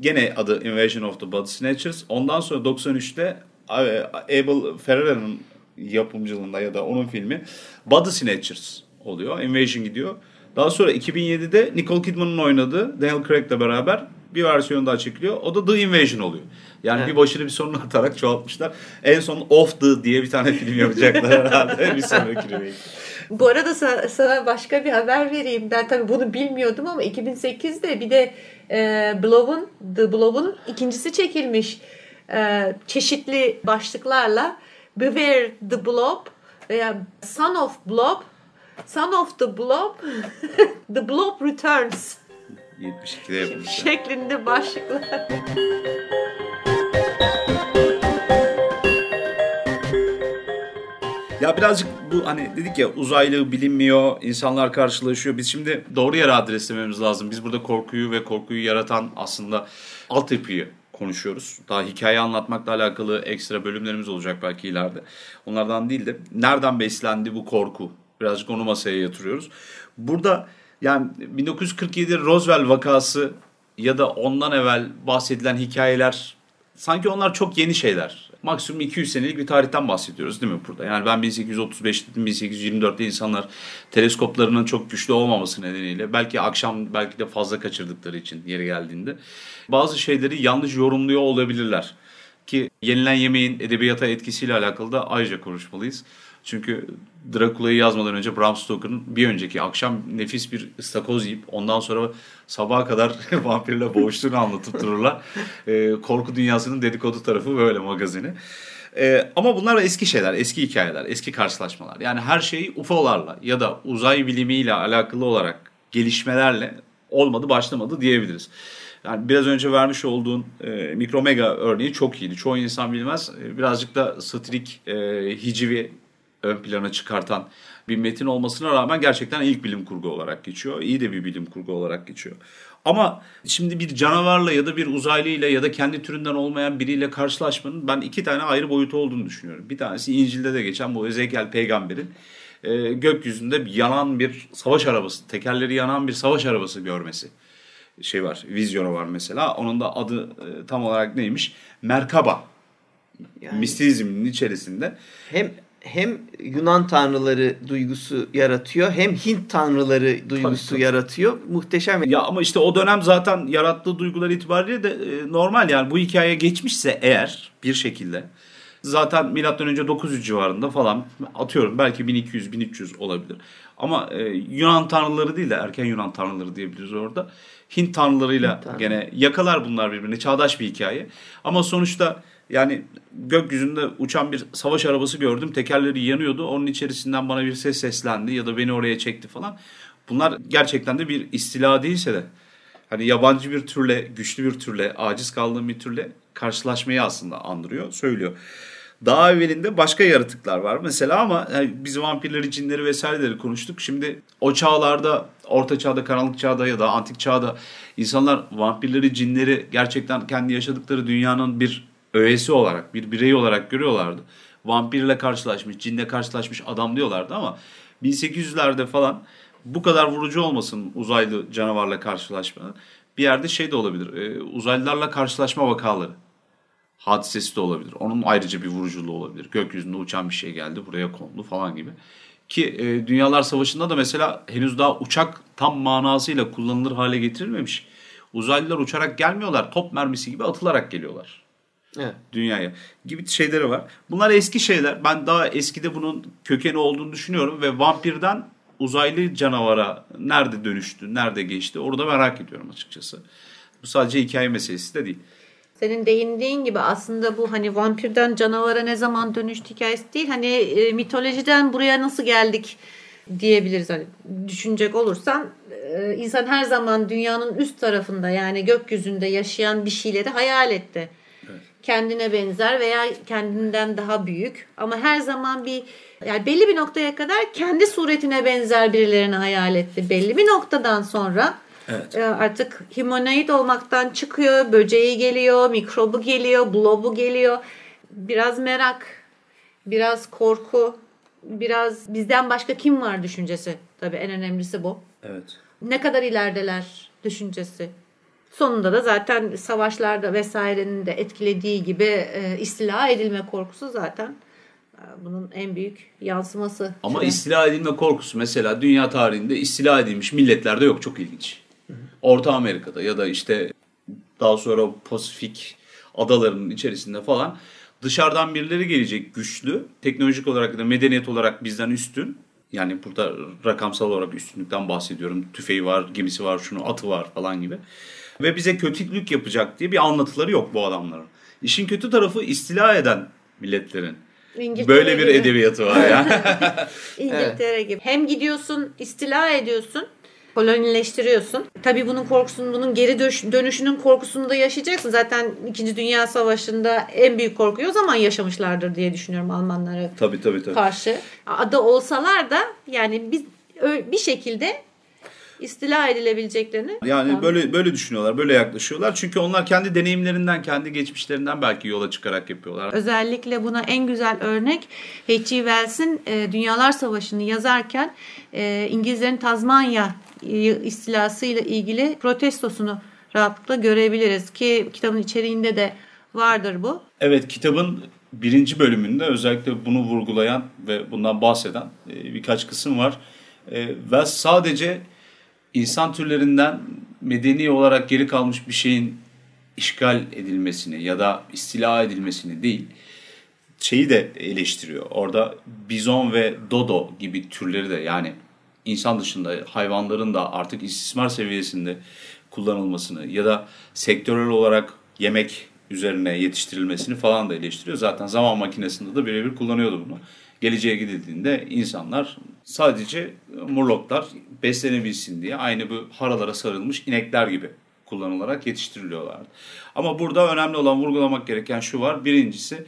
Gene adı Invasion of the Body Snatchers. Ondan sonra 93'te Abel Ferrara'nın yapımcılığında ya da onun filmi Body Snatchers oluyor. Invasion gidiyor. Daha sonra 2007'de Nicole Kidman'ın oynadığı Daniel Craig'le beraber bir versiyonu daha çekiliyor. O da The Invasion oluyor. Yani evet. bir başını bir sonuna atarak çoğaltmışlar. En son Off The diye bir tane film yapacaklar herhalde bir sonraki remake. Bu arada sana, sana başka bir haber vereyim. Ben tabii bunu bilmiyordum ama 2008'de bir de e, Blob'un The Blob'un ikincisi çekilmiş. E, çeşitli başlıklarla Beware the Blob veya Son of Blob Son of the Blob The Blob Returns 72'de yapılmış. Şeklinde başlıklar. Ya birazcık bu hani dedik ya uzaylı bilinmiyor, insanlar karşılaşıyor. Biz şimdi doğru yere adreslememiz lazım. Biz burada korkuyu ve korkuyu yaratan aslında altyapıyı konuşuyoruz. Daha hikaye anlatmakla alakalı ekstra bölümlerimiz olacak belki ileride. Onlardan değil de nereden beslendi bu korku? Birazcık onu masaya yatırıyoruz. Burada yani 1947 Roswell vakası ya da ondan evvel bahsedilen hikayeler sanki onlar çok yeni şeyler. Maksimum 200 senelik bir tarihten bahsediyoruz değil mi burada? Yani ben 1835 dedim 1824'te insanlar teleskoplarının çok güçlü olmaması nedeniyle belki akşam belki de fazla kaçırdıkları için yeri geldiğinde bazı şeyleri yanlış yorumluyor olabilirler. Ki yenilen yemeğin edebiyata etkisiyle alakalı da ayrıca konuşmalıyız. Çünkü Drakula'yı yazmadan önce Bram Stoker'ın bir önceki akşam nefis bir ıstakoz yiyip ondan sonra sabaha kadar vampirle boğuştuğunu anlatıp dururlar. E, korku dünyasının dedikodu tarafı böyle magazini. E, ama bunlar eski şeyler, eski hikayeler, eski karşılaşmalar. Yani her şey UFO'larla ya da uzay bilimiyle alakalı olarak gelişmelerle olmadı başlamadı diyebiliriz. Yani biraz önce vermiş olduğun e, mikromega örneği çok iyiydi. Çoğu insan bilmez. E, birazcık da satirik, e, hicivi ön plana çıkartan bir metin olmasına rağmen gerçekten ilk bilim kurgu olarak geçiyor. İyi de bir bilim kurgu olarak geçiyor. Ama şimdi bir canavarla ya da bir uzaylıyla ya da kendi türünden olmayan biriyle karşılaşmanın ben iki tane ayrı boyutu olduğunu düşünüyorum. Bir tanesi İncil'de de geçen bu Ezekiel peygamberin e, gökyüzünde yanan bir savaş arabası, tekerleri yanan bir savaş arabası görmesi şey var, vizyonu var mesela. Onun da adı e, tam olarak neymiş? Merkaba. Yani, Mistizmin içerisinde. Hem hem Yunan tanrıları duygusu yaratıyor hem Hint tanrıları duygusu tabii, yaratıyor. Muhteşem. Ya ama işte o dönem zaten yarattığı duygular itibariyle de e, normal yani bu hikaye geçmişse eğer bir şekilde zaten milattan önce 900 civarında falan atıyorum belki 1200 1300 olabilir. Ama e, Yunan tanrıları değil de erken Yunan tanrıları diyebiliriz orada. Hint tanrılarıyla Hint tanrı. gene yakalar bunlar birbirini. Çağdaş bir hikaye. Ama sonuçta yani gökyüzünde uçan bir savaş arabası gördüm. Tekerleri yanıyordu. Onun içerisinden bana bir ses seslendi ya da beni oraya çekti falan. Bunlar gerçekten de bir istila değilse de hani yabancı bir türle, güçlü bir türle, aciz kaldığım bir türle karşılaşmayı aslında andırıyor, söylüyor. Daha evvelinde başka yaratıklar var mesela ama yani biz vampirleri, cinleri vesaireleri konuştuk. Şimdi o çağlarda, orta çağda, karanlık çağda ya da antik çağda insanlar vampirleri, cinleri gerçekten kendi yaşadıkları dünyanın bir öğesi olarak, bir birey olarak görüyorlardı. Vampirle karşılaşmış, cinle karşılaşmış adam diyorlardı ama 1800'lerde falan bu kadar vurucu olmasın uzaylı canavarla karşılaşma. Bir yerde şey de olabilir, e, uzaylılarla karşılaşma vakaları hadisesi de olabilir. Onun ayrıca bir vuruculuğu olabilir. Gökyüzünde uçan bir şey geldi buraya kondu falan gibi. Ki e, Dünyalar Savaşı'nda da mesela henüz daha uçak tam manasıyla kullanılır hale getirilmemiş. Uzaylılar uçarak gelmiyorlar. Top mermisi gibi atılarak geliyorlar. Evet. Dünyaya gibi şeyleri var. Bunlar eski şeyler. Ben daha eskide bunun kökeni olduğunu düşünüyorum ve vampirden uzaylı canavara nerede dönüştü, nerede geçti orada merak ediyorum açıkçası. Bu sadece hikaye meselesi de değil. Senin değindiğin gibi aslında bu hani vampirden canavara ne zaman dönüştü hikayesi değil. Hani e, mitolojiden buraya nasıl geldik diyebiliriz. Hani düşünecek olursan e, insan her zaman dünyanın üst tarafında yani gökyüzünde yaşayan bir şeyleri hayal etti kendine benzer veya kendinden daha büyük ama her zaman bir yani belli bir noktaya kadar kendi suretine benzer birilerini hayal etti. Belli bir noktadan sonra evet. E, artık humanoid olmaktan çıkıyor. Böceği geliyor, mikrobu geliyor, blobu geliyor. Biraz merak, biraz korku, biraz bizden başka kim var düşüncesi. Tabii en önemlisi bu. Evet. Ne kadar ilerideler düşüncesi. Sonunda da zaten savaşlarda vesairenin de etkilediği gibi e, istila edilme korkusu zaten e, bunun en büyük yansıması. Ama Şöyle. istila edilme korkusu mesela dünya tarihinde istila edilmiş milletlerde yok çok ilginç. Orta Amerika'da ya da işte daha sonra Pasifik adalarının içerisinde falan dışarıdan birileri gelecek güçlü, teknolojik olarak da medeniyet olarak bizden üstün. Yani burada rakamsal olarak üstünlükten bahsediyorum. Tüfeği var, gemisi var, şunu atı var falan gibi ve bize kötülük yapacak diye bir anlatıları yok bu adamların. İşin kötü tarafı istila eden milletlerin. İngiltere Böyle bir gibi. edebiyatı var yani. İngiltere evet. gibi. Hem gidiyorsun istila ediyorsun kolonileştiriyorsun. Tabii bunun korkusunu, bunun geri dönüşünün korkusunu da yaşayacaksın. Zaten 2. Dünya Savaşı'nda en büyük korkuyu o zaman yaşamışlardır diye düşünüyorum Almanlara tabii, tabii, tabii. karşı. Adı olsalar da yani biz bir şekilde istila edilebileceklerini. Yani anladım. böyle böyle düşünüyorlar, böyle yaklaşıyorlar. Çünkü onlar kendi deneyimlerinden, kendi geçmişlerinden belki yola çıkarak yapıyorlar. Özellikle buna en güzel örnek H.G. Wells'in e, Dünyalar Savaşı'nı yazarken e, İngilizlerin Tazmanya istilası ile ilgili protestosunu rahatlıkla görebiliriz ki kitabın içeriğinde de vardır bu. Evet kitabın birinci bölümünde özellikle bunu vurgulayan ve bundan bahseden e, birkaç kısım var. E, ve sadece insan türlerinden medeni olarak geri kalmış bir şeyin işgal edilmesini ya da istila edilmesini değil, şeyi de eleştiriyor. Orada bizon ve dodo gibi türleri de yani insan dışında hayvanların da artık istismar seviyesinde kullanılmasını ya da sektörel olarak yemek üzerine yetiştirilmesini falan da eleştiriyor. Zaten zaman makinesinde de birebir kullanıyordu bunu. Geleceğe gidildiğinde insanlar sadece murloklar beslenebilsin diye aynı bu haralara sarılmış inekler gibi kullanılarak yetiştiriliyorlardı. Ama burada önemli olan vurgulamak gereken şu var. Birincisi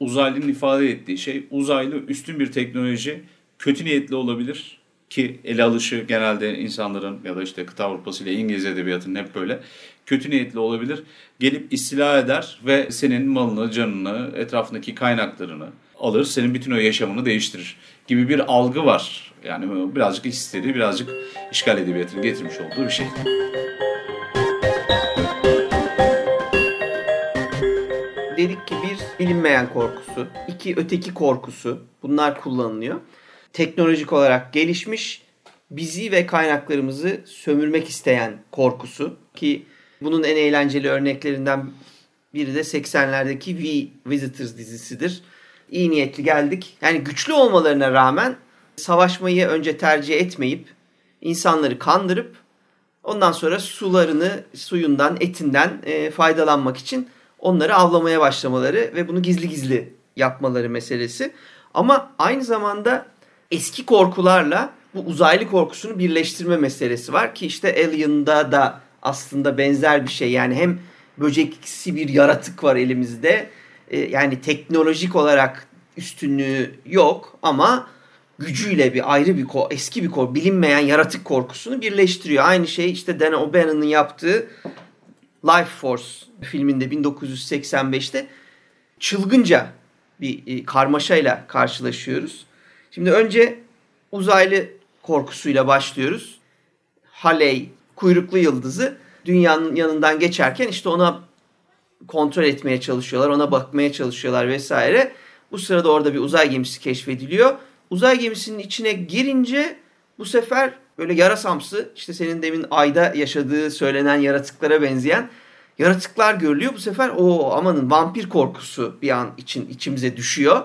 uzaylının ifade ettiği şey uzaylı üstün bir teknoloji kötü niyetli olabilir ki ele alışı genelde insanların ya da işte kıta Avrupası ile İngiliz edebiyatının hep böyle kötü niyetli olabilir. Gelip istila eder ve senin malını, canını, etrafındaki kaynaklarını alır, senin bütün o yaşamını değiştirir gibi bir algı var. Yani birazcık istediği, birazcık işgal edebiyatını getirmiş olduğu bir şey. Dedik ki bir bilinmeyen korkusu, iki öteki korkusu bunlar kullanılıyor. Teknolojik olarak gelişmiş, bizi ve kaynaklarımızı sömürmek isteyen korkusu ki bunun en eğlenceli örneklerinden biri de 80'lerdeki We Visitors dizisidir. İyi niyetli geldik. Yani güçlü olmalarına rağmen savaşmayı önce tercih etmeyip insanları kandırıp ondan sonra sularını, suyundan, etinden e, faydalanmak için onları avlamaya başlamaları ve bunu gizli gizli yapmaları meselesi. Ama aynı zamanda eski korkularla bu uzaylı korkusunu birleştirme meselesi var ki işte Alien'da da aslında benzer bir şey. Yani hem böceksi bir yaratık var elimizde. E, yani teknolojik olarak üstünlüğü yok ama gücüyle bir ayrı bir eski bir korku, bilinmeyen yaratık korkusunu birleştiriyor. Aynı şey işte Dan O'Bannon'ın yaptığı Life Force filminde 1985'te çılgınca bir e, karmaşayla karşılaşıyoruz. Şimdi önce uzaylı korkusuyla başlıyoruz. Halley kuyruklu yıldızı dünyanın yanından geçerken işte ona kontrol etmeye çalışıyorlar, ona bakmaya çalışıyorlar vesaire. Bu sırada orada bir uzay gemisi keşfediliyor. Uzay gemisinin içine girince bu sefer böyle yarasamsı işte senin demin ayda yaşadığı söylenen yaratıklara benzeyen yaratıklar görülüyor. Bu sefer o amanın vampir korkusu bir an için içimize düşüyor.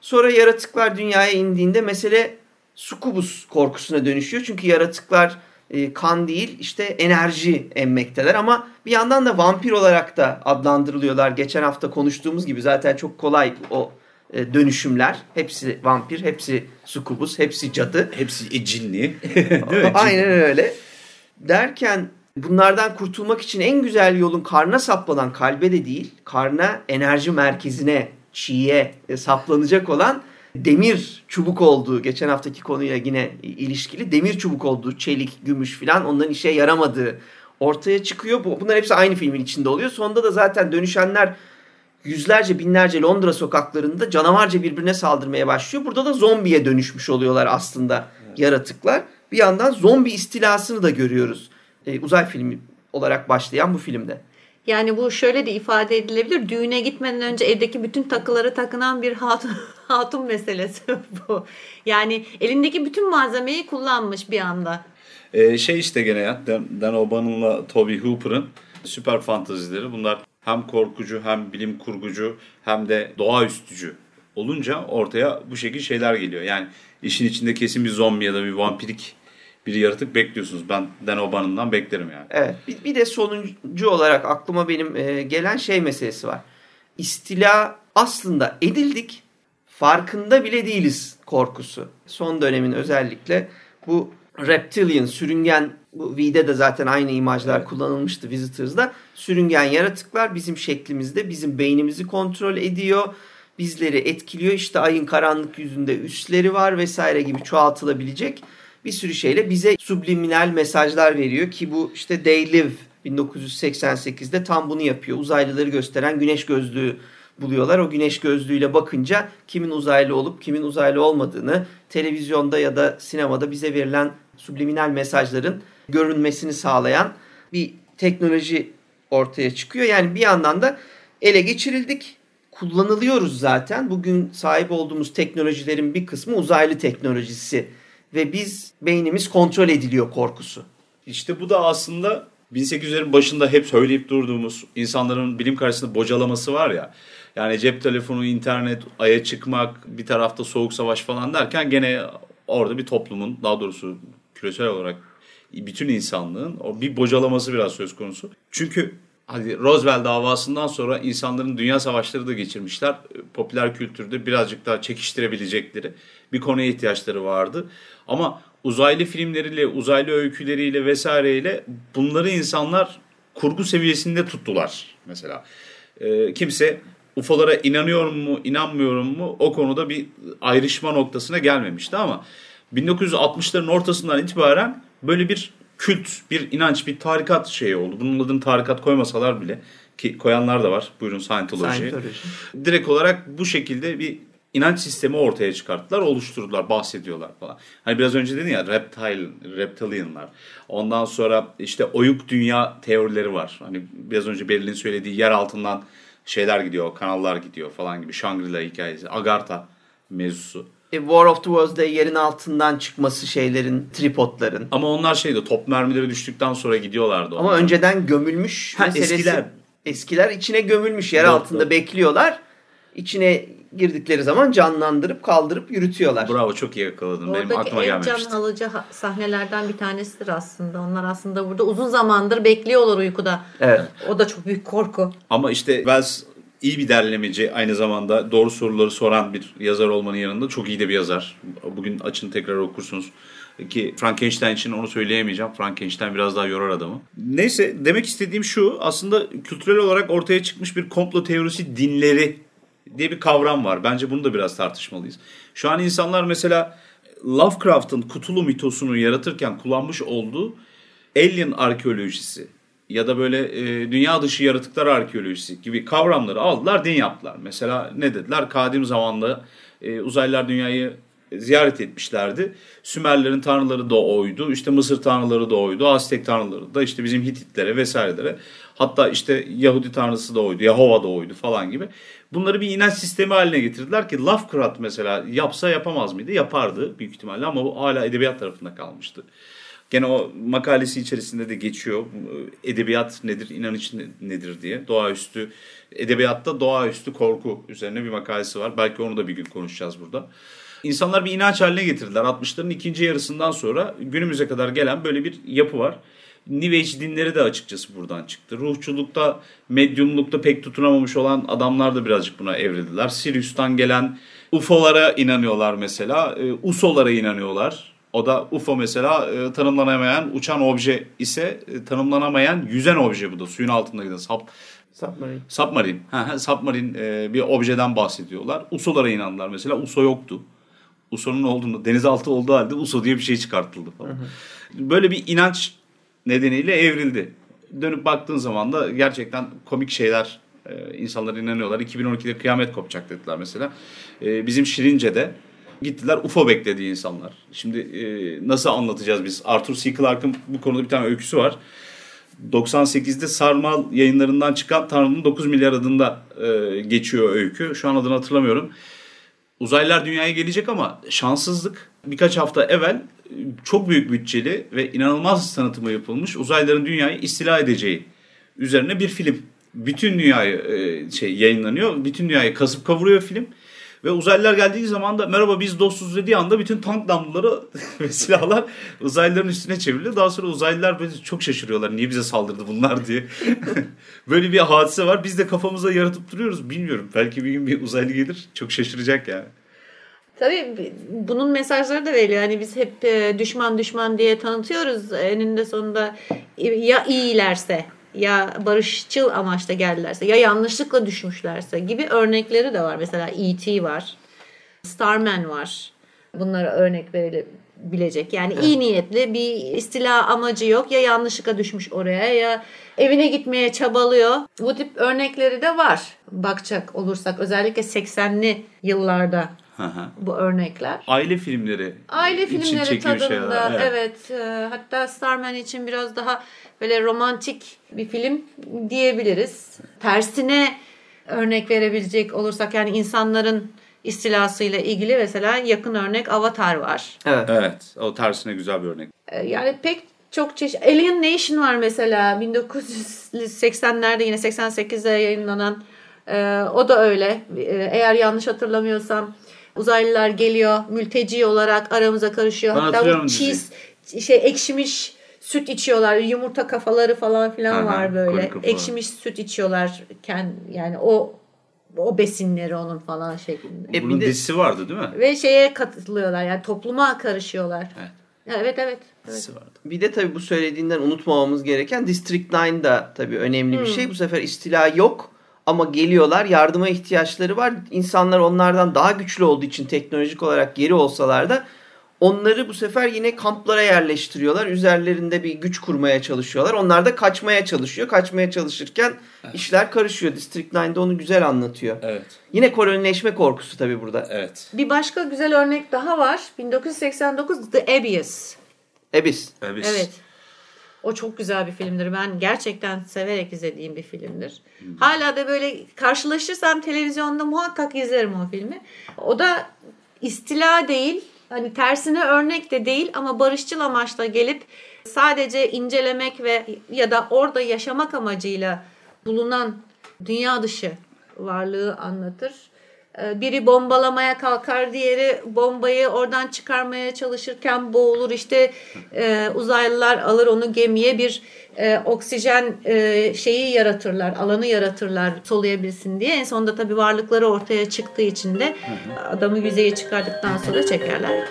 Sonra yaratıklar dünyaya indiğinde mesele sukubus korkusuna dönüşüyor. Çünkü yaratıklar kan değil işte enerji emmekteler ama bir yandan da vampir olarak da adlandırılıyorlar. Geçen hafta konuştuğumuz gibi zaten çok kolay o e, dönüşümler. Hepsi vampir, hepsi sukubus, hepsi cadı. Hepsi ecinli. Aynen öyle. Derken bunlardan kurtulmak için en güzel yolun karna saplanan kalbe de değil, karna enerji merkezine, çiğe e, saplanacak olan demir çubuk olduğu, geçen haftaki konuyla yine ilişkili demir çubuk olduğu, çelik, gümüş filan onların işe yaramadığı ortaya çıkıyor. Bunlar hepsi aynı filmin içinde oluyor. Sonunda da zaten dönüşenler yüzlerce binlerce Londra sokaklarında canavarca birbirine saldırmaya başlıyor. Burada da zombiye dönüşmüş oluyorlar aslında evet. yaratıklar. Bir yandan zombi istilasını da görüyoruz. Ee, uzay filmi olarak başlayan bu filmde. Yani bu şöyle de ifade edilebilir. Düğüne gitmeden önce evdeki bütün takıları takınan bir hatun, hatun meselesi bu. Yani elindeki bütün malzemeyi kullanmış bir anda. Ee, şey işte gene ya Dan, Dan O'Bannon'la Toby Hooper'ın süper fantazileri. Bunlar hem korkucu hem bilim kurgucu hem de doğaüstücü olunca ortaya bu şekilde şeyler geliyor. Yani işin içinde kesin bir zombi ya da bir vampirik bir yaratık bekliyorsunuz. Ben Dan O'Bannon'dan beklerim yani. Evet. Bir, bir de sonuncu olarak aklıma benim e, gelen şey meselesi var. İstila aslında edildik. Farkında bile değiliz korkusu. Son dönemin özellikle bu reptilian, sürüngen bu V'de de zaten aynı imajlar evet. kullanılmıştı Visitors'da. Sürüngen yaratıklar bizim şeklimizde bizim beynimizi kontrol ediyor. Bizleri etkiliyor. İşte ayın karanlık yüzünde üsleri var vesaire gibi çoğaltılabilecek bir sürü şeyle bize subliminal mesajlar veriyor ki bu işte They Live 1988'de tam bunu yapıyor. Uzaylıları gösteren güneş gözlüğü buluyorlar. O güneş gözlüğüyle bakınca kimin uzaylı olup kimin uzaylı olmadığını televizyonda ya da sinemada bize verilen subliminal mesajların görünmesini sağlayan bir teknoloji ortaya çıkıyor. Yani bir yandan da ele geçirildik. Kullanılıyoruz zaten. Bugün sahip olduğumuz teknolojilerin bir kısmı uzaylı teknolojisi ve biz beynimiz kontrol ediliyor korkusu. İşte bu da aslında 1800'lerin başında hep söyleyip durduğumuz insanların bilim karşısında bocalaması var ya. Yani cep telefonu, internet, aya çıkmak, bir tarafta soğuk savaş falan derken gene orada bir toplumun daha doğrusu küresel olarak bütün insanlığın o bir bocalaması biraz söz konusu. Çünkü hadi Roosevelt davasından sonra insanların dünya savaşları da geçirmişler. Popüler kültürde birazcık daha çekiştirebilecekleri bir konuya ihtiyaçları vardı. Ama uzaylı filmleriyle, uzaylı öyküleriyle vesaireyle bunları insanlar kurgu seviyesinde tuttular mesela. E, kimse UFO'lara inanıyorum mu, inanmıyorum mu o konuda bir ayrışma noktasına gelmemişti ama 1960'ların ortasından itibaren böyle bir kült, bir inanç, bir tarikat şeyi oldu. Bunun adını tarikat koymasalar bile ki koyanlar da var. Buyurun Scientology. Scientology. Direkt olarak bu şekilde bir inanç sistemi ortaya çıkarttılar, oluşturdular, bahsediyorlar falan. Hani biraz önce dedin ya reptile, reptilianlar. Ondan sonra işte oyuk dünya teorileri var. Hani biraz önce Beril'in söylediği yer altından şeyler gidiyor, kanallar gidiyor falan gibi. Shangri-La hikayesi, Agartha mevzusu. E, War of the Worlds'da yerin altından çıkması şeylerin, tripodların. Ama onlar şeydi top mermileri düştükten sonra gidiyorlardı. Ama onlar. önceden gömülmüş Ha, meselesi. eskiler. Eskiler içine gömülmüş yer Doğru, altında doğru. bekliyorlar. İçine girdikleri zaman canlandırıp kaldırıp yürütüyorlar. Bravo çok iyi yakaladın. Benim Oradaki aklıma en can gelmemişti. alıcı sahnelerden bir tanesidir aslında. Onlar aslında burada uzun zamandır bekliyorlar uykuda. Evet. O da çok büyük korku. Ama işte Wells iyi bir derlemeci aynı zamanda doğru soruları soran bir yazar olmanın yanında çok iyi de bir yazar. Bugün açın tekrar okursunuz. Ki Frankenstein için onu söyleyemeyeceğim. Frankenstein biraz daha yorar adamı. Neyse demek istediğim şu aslında kültürel olarak ortaya çıkmış bir komplo teorisi dinleri diye bir kavram var. Bence bunu da biraz tartışmalıyız. Şu an insanlar mesela Lovecraft'ın Cthulhu mitosunu yaratırken kullanmış olduğu alien arkeolojisi ya da böyle e, dünya dışı yaratıklar arkeolojisi gibi kavramları aldılar, din yaptılar. Mesela ne dediler? Kadim zamanda e, uzaylılar dünyayı ziyaret etmişlerdi. Sümerlerin tanrıları da oydu. İşte Mısır tanrıları da oydu. Aztek tanrıları da işte bizim Hititlere vesairelere. Hatta işte Yahudi tanrısı da oydu. Yahova da oydu falan gibi. Bunları bir inanç sistemi haline getirdiler ki Lovecraft mesela yapsa yapamaz mıydı? Yapardı büyük ihtimalle ama bu hala edebiyat tarafında kalmıştı. Gene o makalesi içerisinde de geçiyor. Edebiyat nedir, inanış nedir diye. Doğaüstü, edebiyatta doğaüstü korku üzerine bir makalesi var. Belki onu da bir gün konuşacağız burada. İnsanlar bir inanç haline getirdiler. 60'ların ikinci yarısından sonra günümüze kadar gelen böyle bir yapı var. New Age dinleri de açıkçası buradan çıktı. Ruhçulukta, medyumlukta pek tutunamamış olan adamlar da birazcık buna evrildiler. Sirius'tan gelen UFO'lara inanıyorlar mesela. E, USO'lara inanıyorlar. O da UFO mesela e, tanımlanamayan uçan obje ise e, tanımlanamayan yüzen obje bu da suyun altında giden sap, Submarine. submarine. Ha, ha, submarine e, bir objeden bahsediyorlar. USO'lara inandılar mesela. USO yoktu. USO'nun olduğunu denizaltı olduğu halde USO diye bir şey çıkartıldı falan. Böyle bir inanç nedeniyle evrildi. Dönüp baktığın zaman da gerçekten komik şeyler e, insanlar inanıyorlar. 2012'de kıyamet kopacak dediler mesela. E, bizim Şirince'de gittiler UFO bekledi insanlar. Şimdi e, nasıl anlatacağız biz? Arthur C. Clarke'ın bu konuda bir tane öyküsü var. 98'de Sarmal yayınlarından çıkan Tanrı'nın 9 milyar adında e, geçiyor öykü. Şu an adını hatırlamıyorum. Uzaylılar dünyaya gelecek ama şanssızlık. Birkaç hafta evvel e, çok büyük bütçeli ve inanılmaz tanıtımı yapılmış uzaylıların dünyayı istila edeceği üzerine bir film. Bütün dünyayı e, şey yayınlanıyor. Bütün dünyayı kasıp kavuruyor film. Ve uzaylılar geldiği zaman da merhaba biz dostuz dediği anda bütün tank damlaları ve silahlar uzaylıların üstüne çevriliyor. Daha sonra uzaylılar böyle çok şaşırıyorlar. Niye bize saldırdı bunlar diye. böyle bir hadise var. Biz de kafamıza yaratıp duruyoruz. Bilmiyorum. Belki bir gün bir uzaylı gelir. Çok şaşıracak yani. Tabii bunun mesajları da veriliyor. Yani biz hep e, düşman düşman diye tanıtıyoruz. Eninde sonunda ya iyilerse ya barışçıl amaçla geldilerse ya yanlışlıkla düşmüşlerse gibi örnekleri de var. Mesela E.T. var. Starman var. Bunlara örnek verilebilecek. Yani iyi niyetli bir istila amacı yok. Ya yanlışlıkla düşmüş oraya ya evine gitmeye çabalıyor. Bu tip örnekleri de var. Bakacak olursak özellikle 80'li yıllarda bu örnekler. Aile filmleri. Aile filmleri tadında şeyler. evet. E, hatta Starman için biraz daha böyle romantik bir film diyebiliriz. Tersine örnek verebilecek olursak yani insanların istilasıyla ilgili mesela yakın örnek Avatar var. Evet. Evet. O tersine güzel bir örnek. E, yani pek çok çeşit. Alien Nation var mesela 1980'lerde yine 88'de yayınlanan. E, o da öyle. E, eğer yanlış hatırlamıyorsam uzaylılar geliyor mülteci olarak aramıza karışıyor. Ben Hatta bu cheese şey ekşimiş süt içiyorlar. Yumurta kafaları falan filan Aha, var böyle. Ekşimiş süt içiyorlar. Yani o o besinleri onun falan şeklinde. E, Bunun bir de- dizisi vardı değil mi? Ve şeye katılıyorlar yani topluma karışıyorlar. Evet. Evet evet. evet. Bir de tabii bu söylediğinden unutmamamız gereken District 9 da tabii önemli Hmm. bir şey. Bu sefer istila yok ama geliyorlar yardıma ihtiyaçları var. İnsanlar onlardan daha güçlü olduğu için teknolojik olarak geri olsalar da onları bu sefer yine kamplara yerleştiriyorlar. Üzerlerinde bir güç kurmaya çalışıyorlar. Onlar da kaçmaya çalışıyor. Kaçmaya çalışırken evet. işler karışıyor. District 9'da onu güzel anlatıyor. Evet. Yine kolonileşme korkusu tabii burada. Evet. Bir başka güzel örnek daha var. 1989 The Abyss. Abyss. Abyss. Evet. O çok güzel bir filmdir. Ben gerçekten severek izlediğim bir filmdir. Hala da böyle karşılaşırsam televizyonda muhakkak izlerim o filmi. O da istila değil, hani tersine örnek de değil ama barışçıl amaçla gelip sadece incelemek ve ya da orada yaşamak amacıyla bulunan dünya dışı varlığı anlatır. Ee, biri bombalamaya kalkar, diğeri bombayı oradan çıkarmaya çalışırken boğulur. İşte e, uzaylılar alır onu gemiye bir e, oksijen e, şeyi yaratırlar, alanı yaratırlar soluyabilsin diye. En sonunda tabii varlıkları ortaya çıktığı için de adamı yüzeye çıkardıktan sonra çekerler.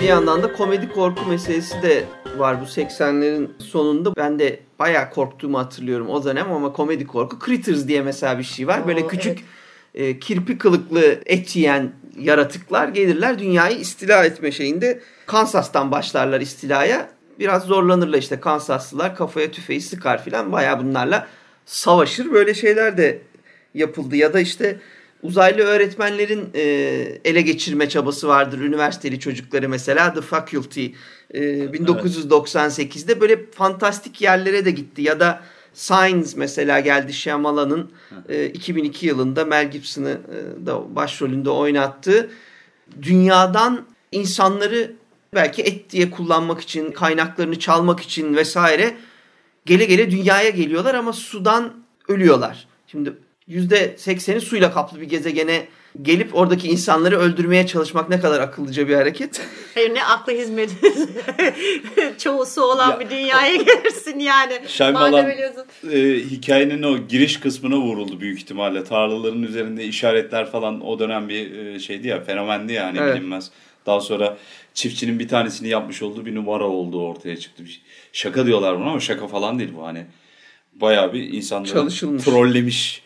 Bir yandan da komedi korku meselesi de var bu 80'lerin sonunda. Ben de bayağı korktuğumu hatırlıyorum o dönem ama komedi korku. Critters diye mesela bir şey var. Böyle Oo, küçük evet. e, kirpi kılıklı et yiyen yaratıklar gelirler dünyayı istila etme şeyinde. Kansas'tan başlarlar istilaya. Biraz zorlanırlar işte Kansaslılar kafaya tüfeği sıkar filan. Bayağı bunlarla savaşır. Böyle şeyler de yapıldı. Ya da işte uzaylı öğretmenlerin e, ele geçirme çabası vardır. Üniversiteli çocukları mesela The Faculty e, 1998'de böyle fantastik yerlere de gitti. Ya da Signs mesela geldi Shyamalan'ın e, 2002 yılında Mel Gibson'ı e, da başrolünde oynattığı dünyadan insanları belki et diye kullanmak için, kaynaklarını çalmak için vesaire gele gele dünyaya geliyorlar ama sudan ölüyorlar. Şimdi %80'i suyla kaplı bir gezegene gelip oradaki insanları öldürmeye çalışmak ne kadar akıllıca bir hareket. Hayır ne aklı hizmeti. Çoğu su olan ya, bir dünyaya gelirsin yani. Şaymalan e, hikayenin o giriş kısmına vuruldu büyük ihtimalle. Tarlaların üzerinde işaretler falan o dönem bir e, şeydi ya fenomendi ya hani evet. bilinmez. Daha sonra çiftçinin bir tanesini yapmış olduğu bir numara olduğu ortaya çıktı. Şaka diyorlar buna ama şaka falan değil bu hani. Bayağı bir insanları trollemiş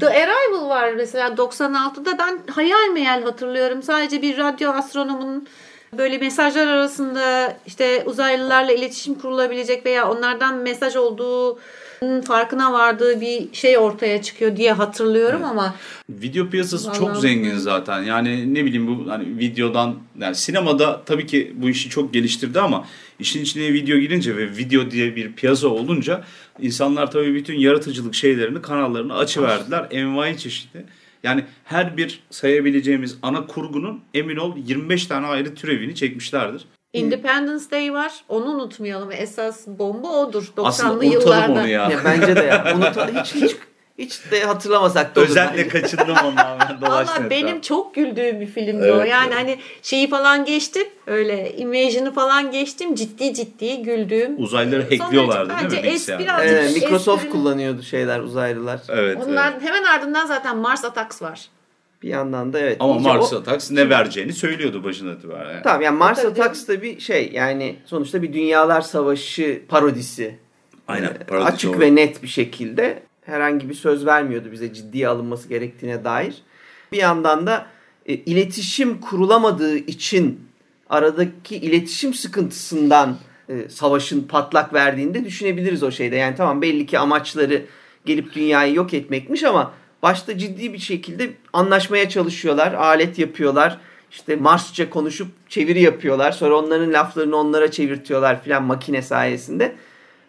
The Arrival var mesela 96'da ben hayal meyal hatırlıyorum. Sadece bir radyo astronomunun böyle mesajlar arasında işte uzaylılarla iletişim kurulabilecek veya onlardan mesaj olduğu farkına vardığı bir şey ortaya çıkıyor diye hatırlıyorum evet. ama video piyasası Vallahi... çok zengin zaten. Yani ne bileyim bu hani videodan yani sinemada tabii ki bu işi çok geliştirdi ama işin içine video girince ve video diye bir piyasa olunca insanlar tabii bütün yaratıcılık şeylerini kanallarını açıverdiler. Envai çeşitli. Yani her bir sayabileceğimiz ana kurgunun emin ol 25 tane ayrı türevini çekmişlerdir. Independence Day var. Onu unutmayalım. Esas bomba odur. 90'lı yıllarda. onu ya. ya bence de ya. Unutalım. Hiç, hiç hiç de hatırlamasak da olur. Özellikle kaçındım ondan ben Valla benim çok güldüğüm bir filmdi evet, o. Yani evet. hani şeyi falan geçtim. Öyle Imagine'ı falan geçtim. Ciddi ciddi güldüğüm. Uzaylıları hackliyorlardı değil mi? Espri evet, Microsoft espri... kullanıyordu şeyler uzaylılar. Evet. Onlar evet. hemen ardından zaten Mars Attacks var. Bir yandan da evet. Ama Mars o... Attacks ne vereceğini söylüyordu başına itibaren. Yani. Tamam yani Mars Attacks da bir şey yani sonuçta bir dünyalar savaşı parodisi. Aynen. Ee, parodisi açık olur. ve net bir şekilde herhangi bir söz vermiyordu bize ciddiye alınması gerektiğine dair. Bir yandan da e, iletişim kurulamadığı için aradaki iletişim sıkıntısından e, savaşın patlak verdiğinde düşünebiliriz o şeyde. Yani tamam belli ki amaçları gelip dünyayı yok etmekmiş ama başta ciddi bir şekilde anlaşmaya çalışıyorlar, alet yapıyorlar. İşte Marsça konuşup çeviri yapıyorlar. Sonra onların laflarını onlara çevirtiyorlar filan makine sayesinde.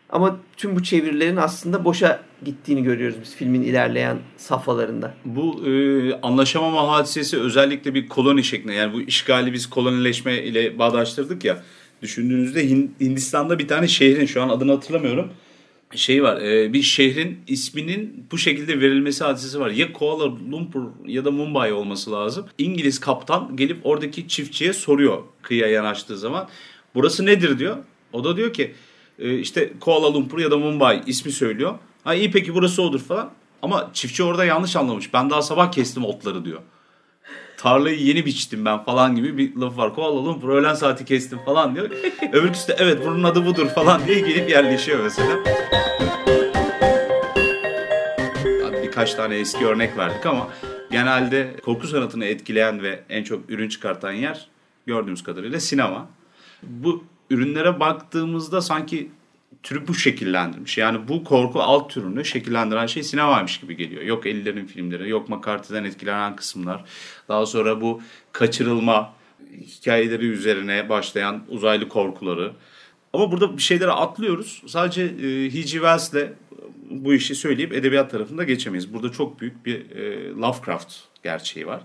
Ama tüm bu çevirilerin aslında boşa gittiğini görüyoruz biz filmin ilerleyen safhalarında. Bu e, anlaşamama hadisesi özellikle bir koloni şeklinde yani bu işgali biz kolonileşme ile bağdaştırdık ya. Düşündüğünüzde Hindistan'da bir tane şehrin şu an adını hatırlamıyorum. Şey var e, bir şehrin isminin bu şekilde verilmesi hadisesi var. Ya Kuala Lumpur ya da Mumbai olması lazım. İngiliz kaptan gelip oradaki çiftçiye soruyor kıyıya yanaştığı zaman. Burası nedir diyor. O da diyor ki e, işte Kuala Lumpur ya da Mumbai ismi söylüyor. Ha iyi peki burası odur falan. Ama çiftçi orada yanlış anlamış. Ben daha sabah kestim otları diyor tarlayı yeni biçtim ben falan gibi bir lafı var. Koala Lumpur öğlen saati kestim falan diyor. Öbürküsü de evet bunun adı budur falan diye gelip yerleşiyor mesela. Birkaç tane eski örnek verdik ama genelde korku sanatını etkileyen ve en çok ürün çıkartan yer gördüğümüz kadarıyla sinema. Bu ürünlere baktığımızda sanki türü bu şekillendirmiş. Yani bu korku alt türünü şekillendiren şey sinemaymış gibi geliyor. Yok ellerin filmleri, yok McCarthy'den etkilenen kısımlar. Daha sonra bu kaçırılma hikayeleri üzerine başlayan uzaylı korkuları. Ama burada bir şeyleri atlıyoruz. Sadece e, H.G. Wells'le bu işi söyleyip edebiyat tarafında geçemeyiz. Burada çok büyük bir e, Lovecraft gerçeği var.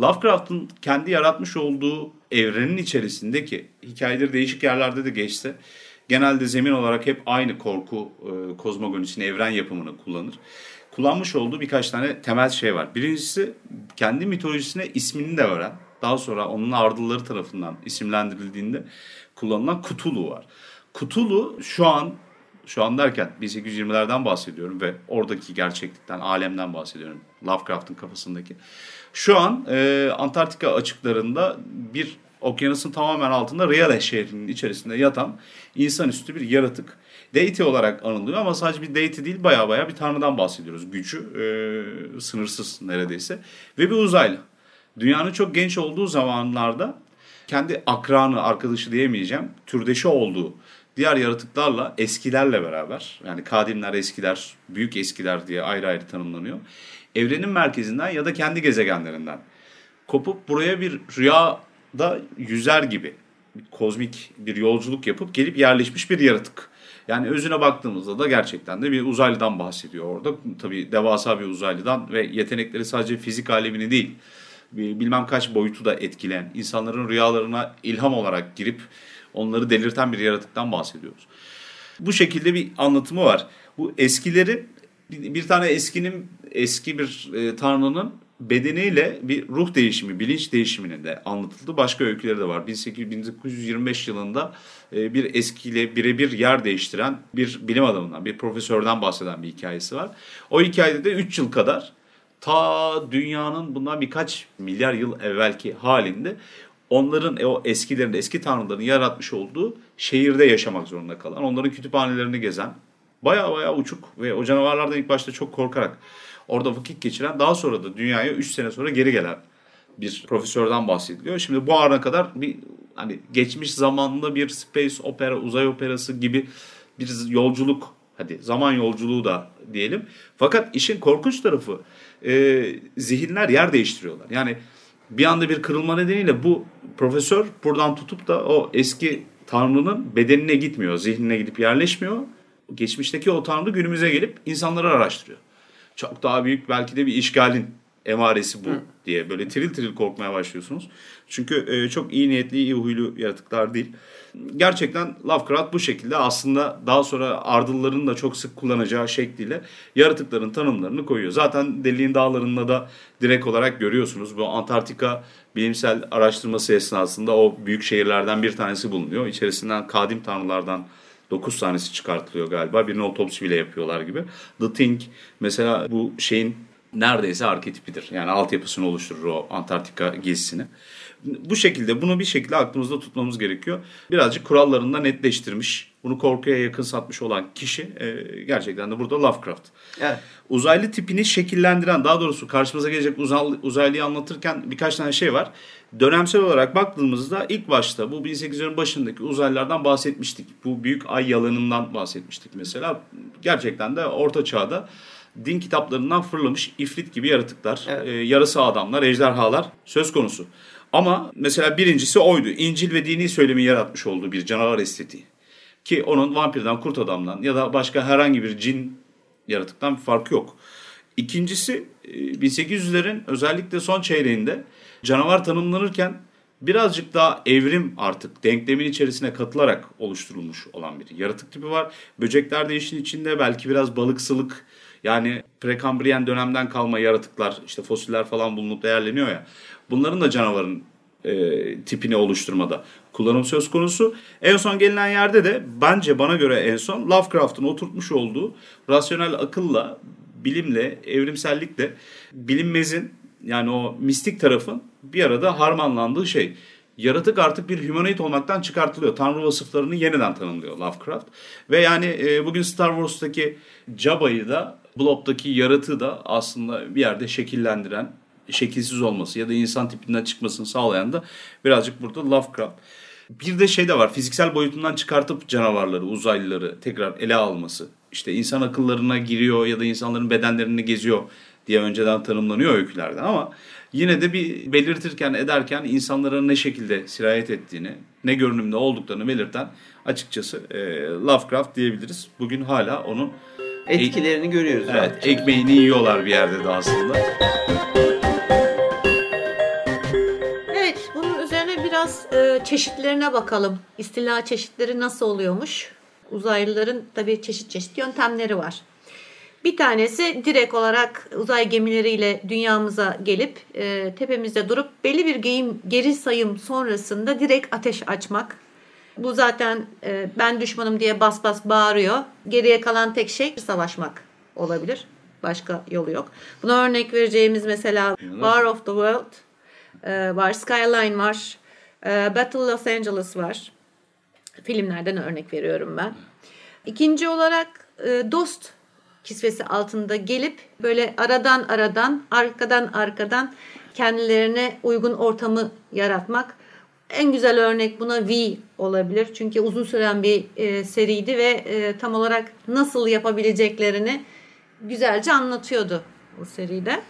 Lovecraft'ın kendi yaratmış olduğu evrenin içerisindeki hikayeleri değişik yerlerde de geçse genelde zemin olarak hep aynı korku e, kozmogonisini, evren yapımını kullanır. Kullanmış olduğu birkaç tane temel şey var. Birincisi kendi mitolojisine ismini de veren, daha sonra onun ardılları tarafından isimlendirildiğinde kullanılan Cthulhu var. Cthulhu şu an şu an derken 1820'lerden bahsediyorum ve oradaki gerçeklikten, alemden bahsediyorum. Lovecraft'ın kafasındaki. Şu an e, Antarktika açıklarında bir okyanusun tamamen altında Riale şehrinin içerisinde yatan insanüstü bir yaratık. Deity olarak anılıyor ama sadece bir deity değil baya baya bir tanrıdan bahsediyoruz. Gücü e, sınırsız neredeyse ve bir uzaylı. Dünyanın çok genç olduğu zamanlarda kendi akranı, arkadaşı diyemeyeceğim, türdeşi olduğu diğer yaratıklarla, eskilerle beraber yani kadimler, eskiler, büyük eskiler diye ayrı ayrı tanımlanıyor. Evrenin merkezinden ya da kendi gezegenlerinden kopup buraya bir rüyada yüzer gibi kozmik bir yolculuk yapıp gelip yerleşmiş bir yaratık. Yani özüne baktığımızda da gerçekten de bir uzaylıdan bahsediyor orada. Tabii devasa bir uzaylıdan ve yetenekleri sadece fizik alemini değil, bilmem kaç boyutu da etkileyen, insanların rüyalarına ilham olarak girip onları delirten bir yaratıktan bahsediyoruz. Bu şekilde bir anlatımı var. Bu eskileri bir tane eskinin eski bir e, tanrının bedeniyle bir ruh değişimi, bilinç değişiminin de anlatıldı. Başka öyküleri de var. 1925 yılında e, bir eskiyle birebir yer değiştiren bir bilim adamından, bir profesörden bahseden bir hikayesi var. O hikayede de 3 yıl kadar ta dünyanın bundan birkaç milyar yıl evvelki halinde onların e, o eskilerin, eski tanrıların yaratmış olduğu şehirde yaşamak zorunda kalan, onların kütüphanelerini gezen, baya baya uçuk ve o canavarlardan ilk başta çok korkarak orada vakit geçiren, daha sonra da dünyaya 3 sene sonra geri gelen bir profesörden bahsediliyor. Şimdi bu ana kadar bir hani geçmiş zamanlı bir space opera, uzay operası gibi bir yolculuk, hadi zaman yolculuğu da diyelim. Fakat işin korkunç tarafı e, zihinler yer değiştiriyorlar. Yani bir anda bir kırılma nedeniyle bu profesör buradan tutup da o eski tanrının bedenine gitmiyor, zihnine gidip yerleşmiyor. Geçmişteki o tanrı günümüze gelip insanları araştırıyor. Çok daha büyük belki de bir işgalin emaresi bu Hı. diye böyle tiril tiril korkmaya başlıyorsunuz. Çünkü e, çok iyi niyetli, iyi huylu yaratıklar değil. Gerçekten Lovecraft bu şekilde aslında daha sonra ardılların da çok sık kullanacağı şekliyle yaratıkların tanımlarını koyuyor. Zaten Deliğin Dağları'nda da direkt olarak görüyorsunuz. Bu Antarktika bilimsel araştırması esnasında o büyük şehirlerden bir tanesi bulunuyor. İçerisinden kadim tanrılardan 9 tanesi çıkartılıyor galiba. Birine otopsi bile yapıyorlar gibi. The Thing mesela bu şeyin neredeyse arketipidir. Yani altyapısını oluşturur o Antarktika gezisini. Bu şekilde bunu bir şekilde aklımızda tutmamız gerekiyor. Birazcık kurallarında netleştirmiş, bunu korkuya yakın satmış olan kişi e, gerçekten de burada Lovecraft. Evet. Uzaylı tipini şekillendiren, daha doğrusu karşımıza gelecek uzaylı, uzaylıyı anlatırken birkaç tane şey var. Dönemsel olarak baktığımızda ilk başta bu 1800'lerin başındaki uzaylılardan bahsetmiştik. Bu büyük ay yalanından bahsetmiştik mesela. Gerçekten de orta çağda din kitaplarından fırlamış ifrit gibi yaratıklar, evet. e, yarısı adamlar, ejderhalar söz konusu. Ama mesela birincisi oydu. İncil ve dini söylemi yaratmış olduğu bir canavar estetiği. Ki onun vampirden, kurt adamdan ya da başka herhangi bir cin yaratıktan bir farkı yok. İkincisi 1800'lerin e, özellikle son çeyreğinde canavar tanımlanırken birazcık daha evrim artık denklemin içerisine katılarak oluşturulmuş olan bir yaratık tipi var. Böcekler de işin içinde belki biraz balıksılık yani prekambriyen dönemden kalma yaratıklar işte fosiller falan bulunup değerleniyor ya. Bunların da canavarın e, tipini oluşturmada kullanım söz konusu. En son gelinen yerde de bence bana göre en son Lovecraft'ın oturtmuş olduğu rasyonel akılla, bilimle, evrimsellikle bilinmezin yani o mistik tarafın bir arada harmanlandığı şey. Yaratık artık bir humanoid olmaktan çıkartılıyor. Tanrı vasıflarını yeniden tanımlıyor Lovecraft. Ve yani e, bugün Star Wars'taki Jabba'yı da Blob'daki yaratığı da aslında bir yerde şekillendiren, şekilsiz olması ya da insan tipinden çıkmasını sağlayan da birazcık burada Lovecraft. Bir de şey de var fiziksel boyutundan çıkartıp canavarları, uzaylıları tekrar ele alması. İşte insan akıllarına giriyor ya da insanların bedenlerini geziyor diye önceden tanımlanıyor öykülerden ama yine de bir belirtirken ederken insanlara ne şekilde sirayet ettiğini, ne görünümde olduklarını belirten açıkçası e, Lovecraft diyebiliriz. Bugün hala onun Etkilerini görüyoruz. evet, rahatça. ekmeğini yiyorlar bir yerde de aslında. Evet, bunun üzerine biraz e, çeşitlerine bakalım. İstila çeşitleri nasıl oluyormuş? Uzaylıların tabii çeşit çeşit yöntemleri var. Bir tanesi direkt olarak uzay gemileriyle dünyamıza gelip e, tepemizde durup belli bir geyim, geri sayım sonrasında direkt ateş açmak. Bu zaten e, ben düşmanım diye bas bas bağırıyor. Geriye kalan tek şey savaşmak olabilir. Başka yolu yok. Buna örnek vereceğimiz mesela War of the World e, var, Skyline var, e, Battle Los Angeles var. Filmlerden örnek veriyorum ben. İkinci olarak e, dost kisvesi altında gelip böyle aradan aradan, arkadan arkadan kendilerine uygun ortamı yaratmak. En güzel örnek buna V olabilir. Çünkü uzun süren bir e, seriydi ve e, tam olarak nasıl yapabileceklerini güzelce anlatıyordu o seride.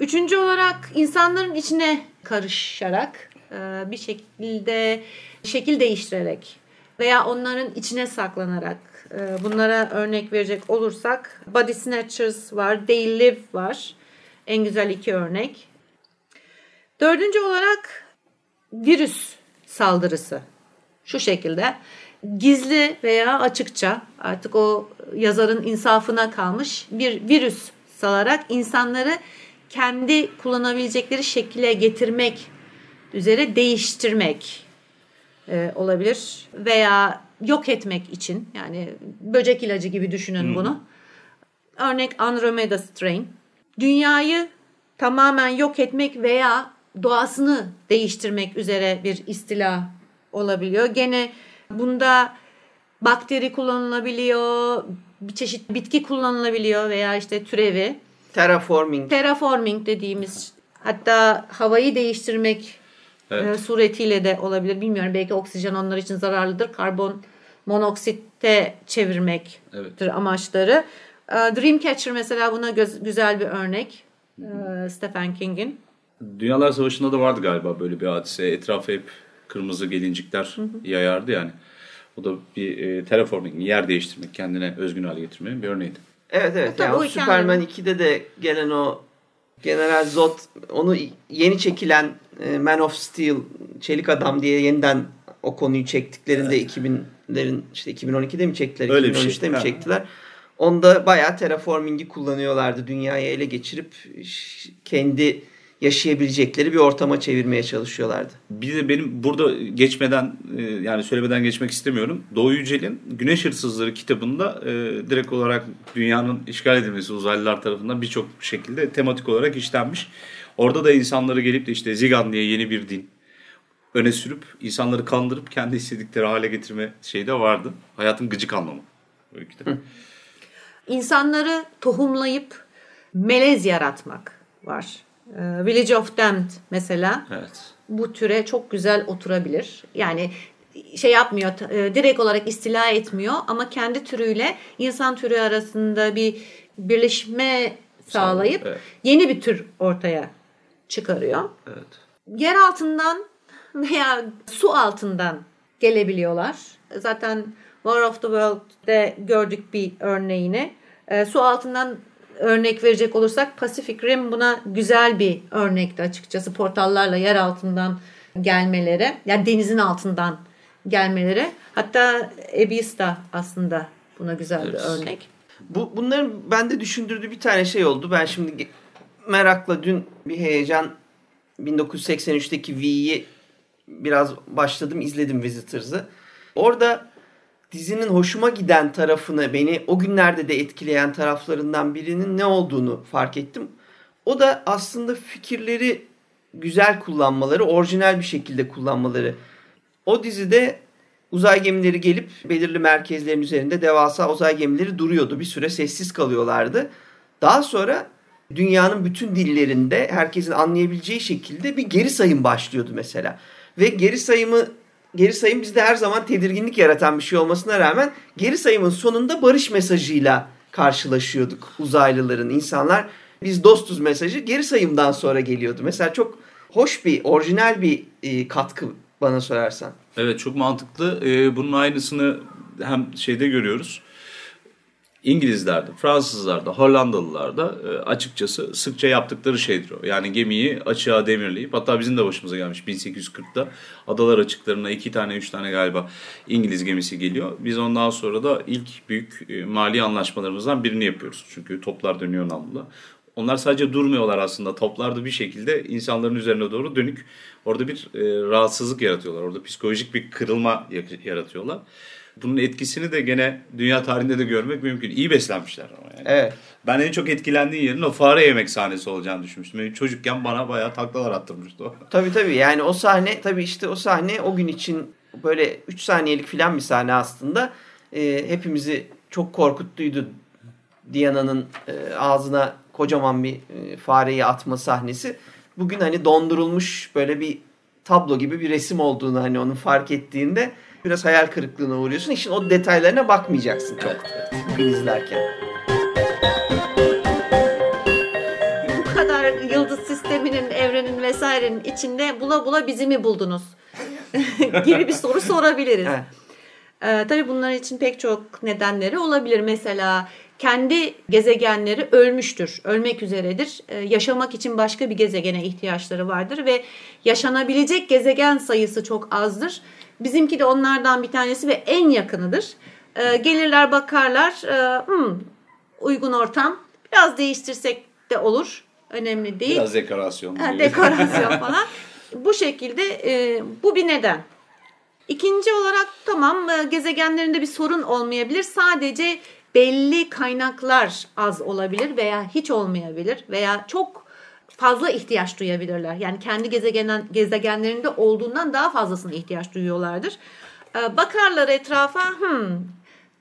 Üçüncü olarak insanların içine karışarak e, bir şekilde şekil değiştirerek veya onların içine saklanarak bunlara örnek verecek olursak Body Snatchers var, They Live var. En güzel iki örnek. Dördüncü olarak virüs saldırısı. Şu şekilde gizli veya açıkça artık o yazarın insafına kalmış bir virüs salarak insanları kendi kullanabilecekleri şekile getirmek üzere değiştirmek e, olabilir veya yok etmek için yani böcek ilacı gibi düşünün bunu. Örnek Andromeda Strain. Dünyayı tamamen yok etmek veya doğasını değiştirmek üzere bir istila olabiliyor. Gene bunda bakteri kullanılabiliyor, bir çeşit bitki kullanılabiliyor veya işte türevi. Terraforming. Terraforming dediğimiz hatta havayı değiştirmek Evet. e, suretiyle de olabilir. Bilmiyorum belki oksijen onlar için zararlıdır. Karbon monoksitte çevirmektir Evet. amaçları. E, Dreamcatcher mesela buna göz- güzel bir örnek. E, Stephen King'in. Dünyalar Savaşı'nda da vardı galiba böyle bir hadise. Etrafı hep kırmızı gelincikler yayardı yani. O da bir e, terraforming, yer değiştirmek, kendine özgün hale getirmenin bir örneğiydi. Evet evet. Tabii Yani o Superman 2'de de gelen o General Zod onu yeni çekilen e, Man of Steel Çelik Adam diye yeniden o konuyu çektiklerinde 2000'lerin işte 2012'de mi çektiler? Öyle bir şey. 2013'te mi Ha. çektiler? Onda bayağı terraforming'i kullanıyorlardı. Dünyayı ele geçirip kendi yaşayabilecekleri bir ortama çevirmeye çalışıyorlardı. Bir de benim burada geçmeden e, yani söylemeden geçmek istemiyorum. Doğu Yücel'in Güneş Hırsızları kitabında e, direkt olarak dünyanın işgal edilmesi uzaylılar tarafından birçok şekilde tematik olarak işlenmiş. Orada da insanları gelip de işte Zigan diye yeni bir din öne sürüp insanları kandırıp kendi istedikleri hale getirme şeyi de vardı. Hayatın gıcık anlamı. Öyküde. İnsanları tohumlayıp melez yaratmak var. E, Village of Damned mesela. Evet. bu türe çok güzel oturabilir. Yani şey yapmıyor, e, direkt olarak istila etmiyor ama kendi türüyle insan türü arasında bir birleşme sağlayıp evet. yeni bir tür ortaya çıkarıyor. Evet. Yer altından veya su altından gelebiliyorlar. Zaten War of the World'de gördük bir örneğini. E, su altından örnek verecek olursak Pacific Rim buna güzel bir örnekti açıkçası. Portallarla yer altından gelmeleri, yani denizin altından gelmeleri. Hatta Abyss da aslında buna güzel bir örnek. Bu bunların bende düşündürdüğü bir tane şey oldu. Ben şimdi merakla dün bir heyecan 1983'teki V'yi biraz başladım izledim Visitors'ı. Orada dizinin hoşuma giden tarafını beni o günlerde de etkileyen taraflarından birinin ne olduğunu fark ettim. O da aslında fikirleri güzel kullanmaları, orijinal bir şekilde kullanmaları. O dizide uzay gemileri gelip belirli merkezlerin üzerinde devasa uzay gemileri duruyordu. Bir süre sessiz kalıyorlardı. Daha sonra dünyanın bütün dillerinde herkesin anlayabileceği şekilde bir geri sayım başlıyordu mesela. Ve geri sayımı geri sayım bizde her zaman tedirginlik yaratan bir şey olmasına rağmen geri sayımın sonunda barış mesajıyla karşılaşıyorduk uzaylıların insanlar biz dostuz mesajı geri sayımdan sonra geliyordu. Mesela çok hoş bir orijinal bir e, katkı bana sorarsan. Evet çok mantıklı. Ee, bunun aynısını hem şeyde görüyoruz. İngilizlerde, Fransızlarda, Hollandalılarda e, açıkçası sıkça yaptıkları şeydir o. Yani gemiyi açığa demirleyip hatta bizim de başımıza gelmiş 1840'da adalar açıklarına iki tane üç tane galiba İngiliz gemisi geliyor. Biz ondan sonra da ilk büyük e, mali anlaşmalarımızdan birini yapıyoruz. Çünkü toplar dönüyor namlula. Onlar sadece durmuyorlar aslında. Toplar da bir şekilde insanların üzerine doğru dönük. Orada bir e, rahatsızlık yaratıyorlar. Orada psikolojik bir kırılma yaratıyorlar. Bunun etkisini de gene dünya tarihinde de görmek mümkün. İyi beslenmişler ama yani. Evet. Ben en çok etkilendiğim yerin o fare yemek sahnesi olacağını düşünmüştüm. Benim çocukken bana bayağı taklalar attırmıştı o. Tabii tabii yani o sahne tabii işte o sahne o gün için böyle 3 saniyelik filan bir sahne aslında. E, hepimizi çok korkuttuydu Diana'nın e, ağzına kocaman bir e, fareyi atma sahnesi. Bugün hani dondurulmuş böyle bir tablo gibi bir resim olduğunu hani onu fark ettiğinde biraz hayal kırıklığına uğruyorsun. İşin o detaylarına bakmayacaksın çok bugün izlerken. Bu kadar yıldız sisteminin, evrenin vesairenin içinde bula bula bizi mi buldunuz? gibi bir soru sorabiliriz. Evet. Ee, tabii bunlar için pek çok nedenleri olabilir. Mesela kendi gezegenleri ölmüştür, ölmek üzeredir. Ee, yaşamak için başka bir gezegene ihtiyaçları vardır ve yaşanabilecek gezegen sayısı çok azdır. Bizimki de onlardan bir tanesi ve en yakınıdır. Ee, gelirler bakarlar, e, hmm, uygun ortam, biraz değiştirsek de olur, önemli değil. Biraz dekorasyon. Ha, dekorasyon falan. Bu şekilde e, bu bir neden. İkinci olarak tamam e, gezegenlerinde bir sorun olmayabilir. Sadece belli kaynaklar az olabilir veya hiç olmayabilir veya çok fazla ihtiyaç duyabilirler. Yani kendi gezegen, gezegenlerinde olduğundan daha fazlasına ihtiyaç duyuyorlardır. E, bakarlar etrafa, hmm,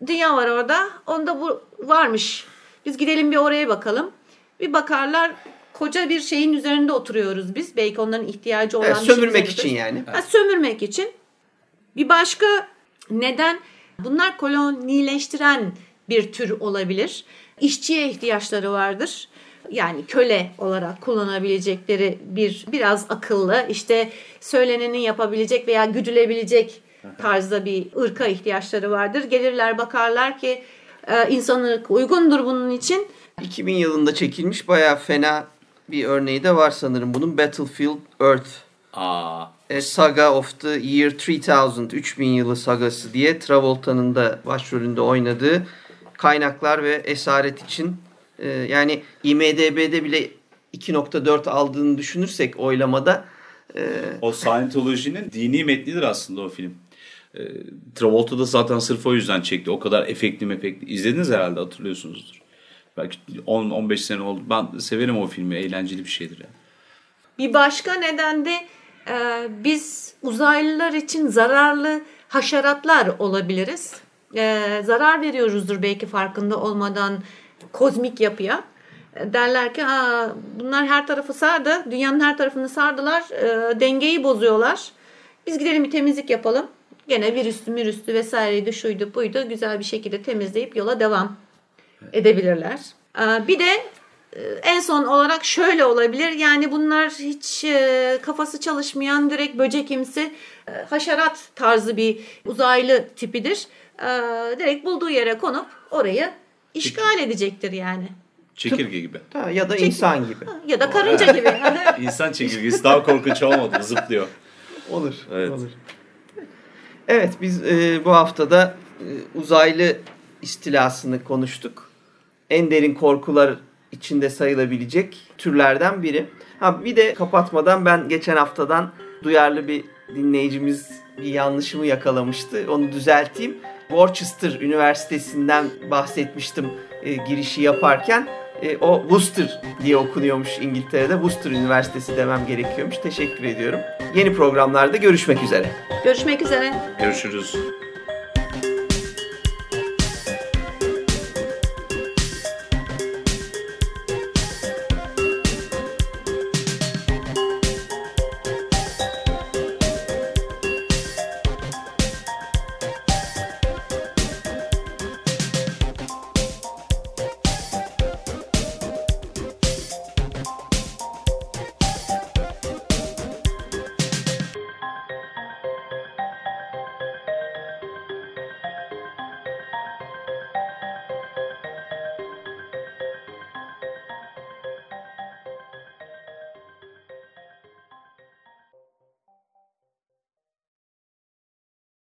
dünya var orada, onda bu varmış. Biz gidelim bir oraya bakalım. Bir bakarlar koca bir şeyin üzerinde oturuyoruz biz. Belki onların ihtiyacı olan Evet, şeyin sömürmek için yani. Ha, sömürmek için. Bir başka neden bunlar kolonileştiren bir tür olabilir. İşçiye ihtiyaçları vardır. Yani köle olarak kullanabilecekleri bir biraz akıllı işte söyleneni yapabilecek veya güdülebilecek tarzda bir ırka ihtiyaçları vardır. Gelirler bakarlar ki e, insan ırkı uygundur bunun için. 2000 yılında çekilmiş bayağı fena bir örneği de var sanırım bunun Battlefield Earth. Aa, A Saga of the Year 3000, 3000 yılı sagası diye Travolta'nın da başrolünde oynadığı kaynaklar ve esaret için e, yani IMDB'de bile 2.4 aldığını düşünürsek oylamada e, o Scientology'nin dini metnidir aslında o film. Ee, Travolta da zaten sırf o yüzden çekti. O kadar efektli mefekli. İzlediniz herhalde hatırlıyorsunuzdur. Belki 10-15 sene oldu. Ben severim o filmi. Eğlenceli bir şeydir yani. Bir başka neden de e, biz uzaylılar için zararlı haşeratlar olabiliriz. E, zarar veriyoruzdur belki farkında olmadan kozmik yapıya. E, derler ki Aa, bunlar her tarafı sardı. Dünyanın her tarafını sardılar. E, dengeyi bozuyorlar. Biz gidelim bir temizlik yapalım. Gene virüstü mirüstü vesaireydi şuydu buydu güzel bir şekilde temizleyip yola devam edebilirler. E, bir de e, en son olarak şöyle olabilir. Yani bunlar hiç e, kafası çalışmayan direkt böcekimsi e, haşerat tarzı bir uzaylı tipidir. E, direkt bulduğu yere konup orayı işgal edecektir yani. Çekirge gibi. ha, ya da insan gibi. Ya da karınca gibi. İnsan çekirgesi daha korkunç olmadı. Zıplıyor. Olur. Evet. olur. Evet biz e, bu haftada e, uzaylı istilasını konuştuk. En derin korkular içinde sayılabilecek türlerden biri. Ha bir de kapatmadan ben geçen haftadan duyarlı bir dinleyicimiz bir yanlışımı yakalamıştı. Onu düzelteyim. Worcester Üniversitesi'nden bahsetmiştim e, girişi yaparken. E, o Worcester diye okunuyormuş İngiltere'de. Worcester Üniversitesi demem gerekiyormuş. Teşekkür ediyorum. Yeni programlarda görüşmek üzere. Görüşmek üzere. Görüşürüz.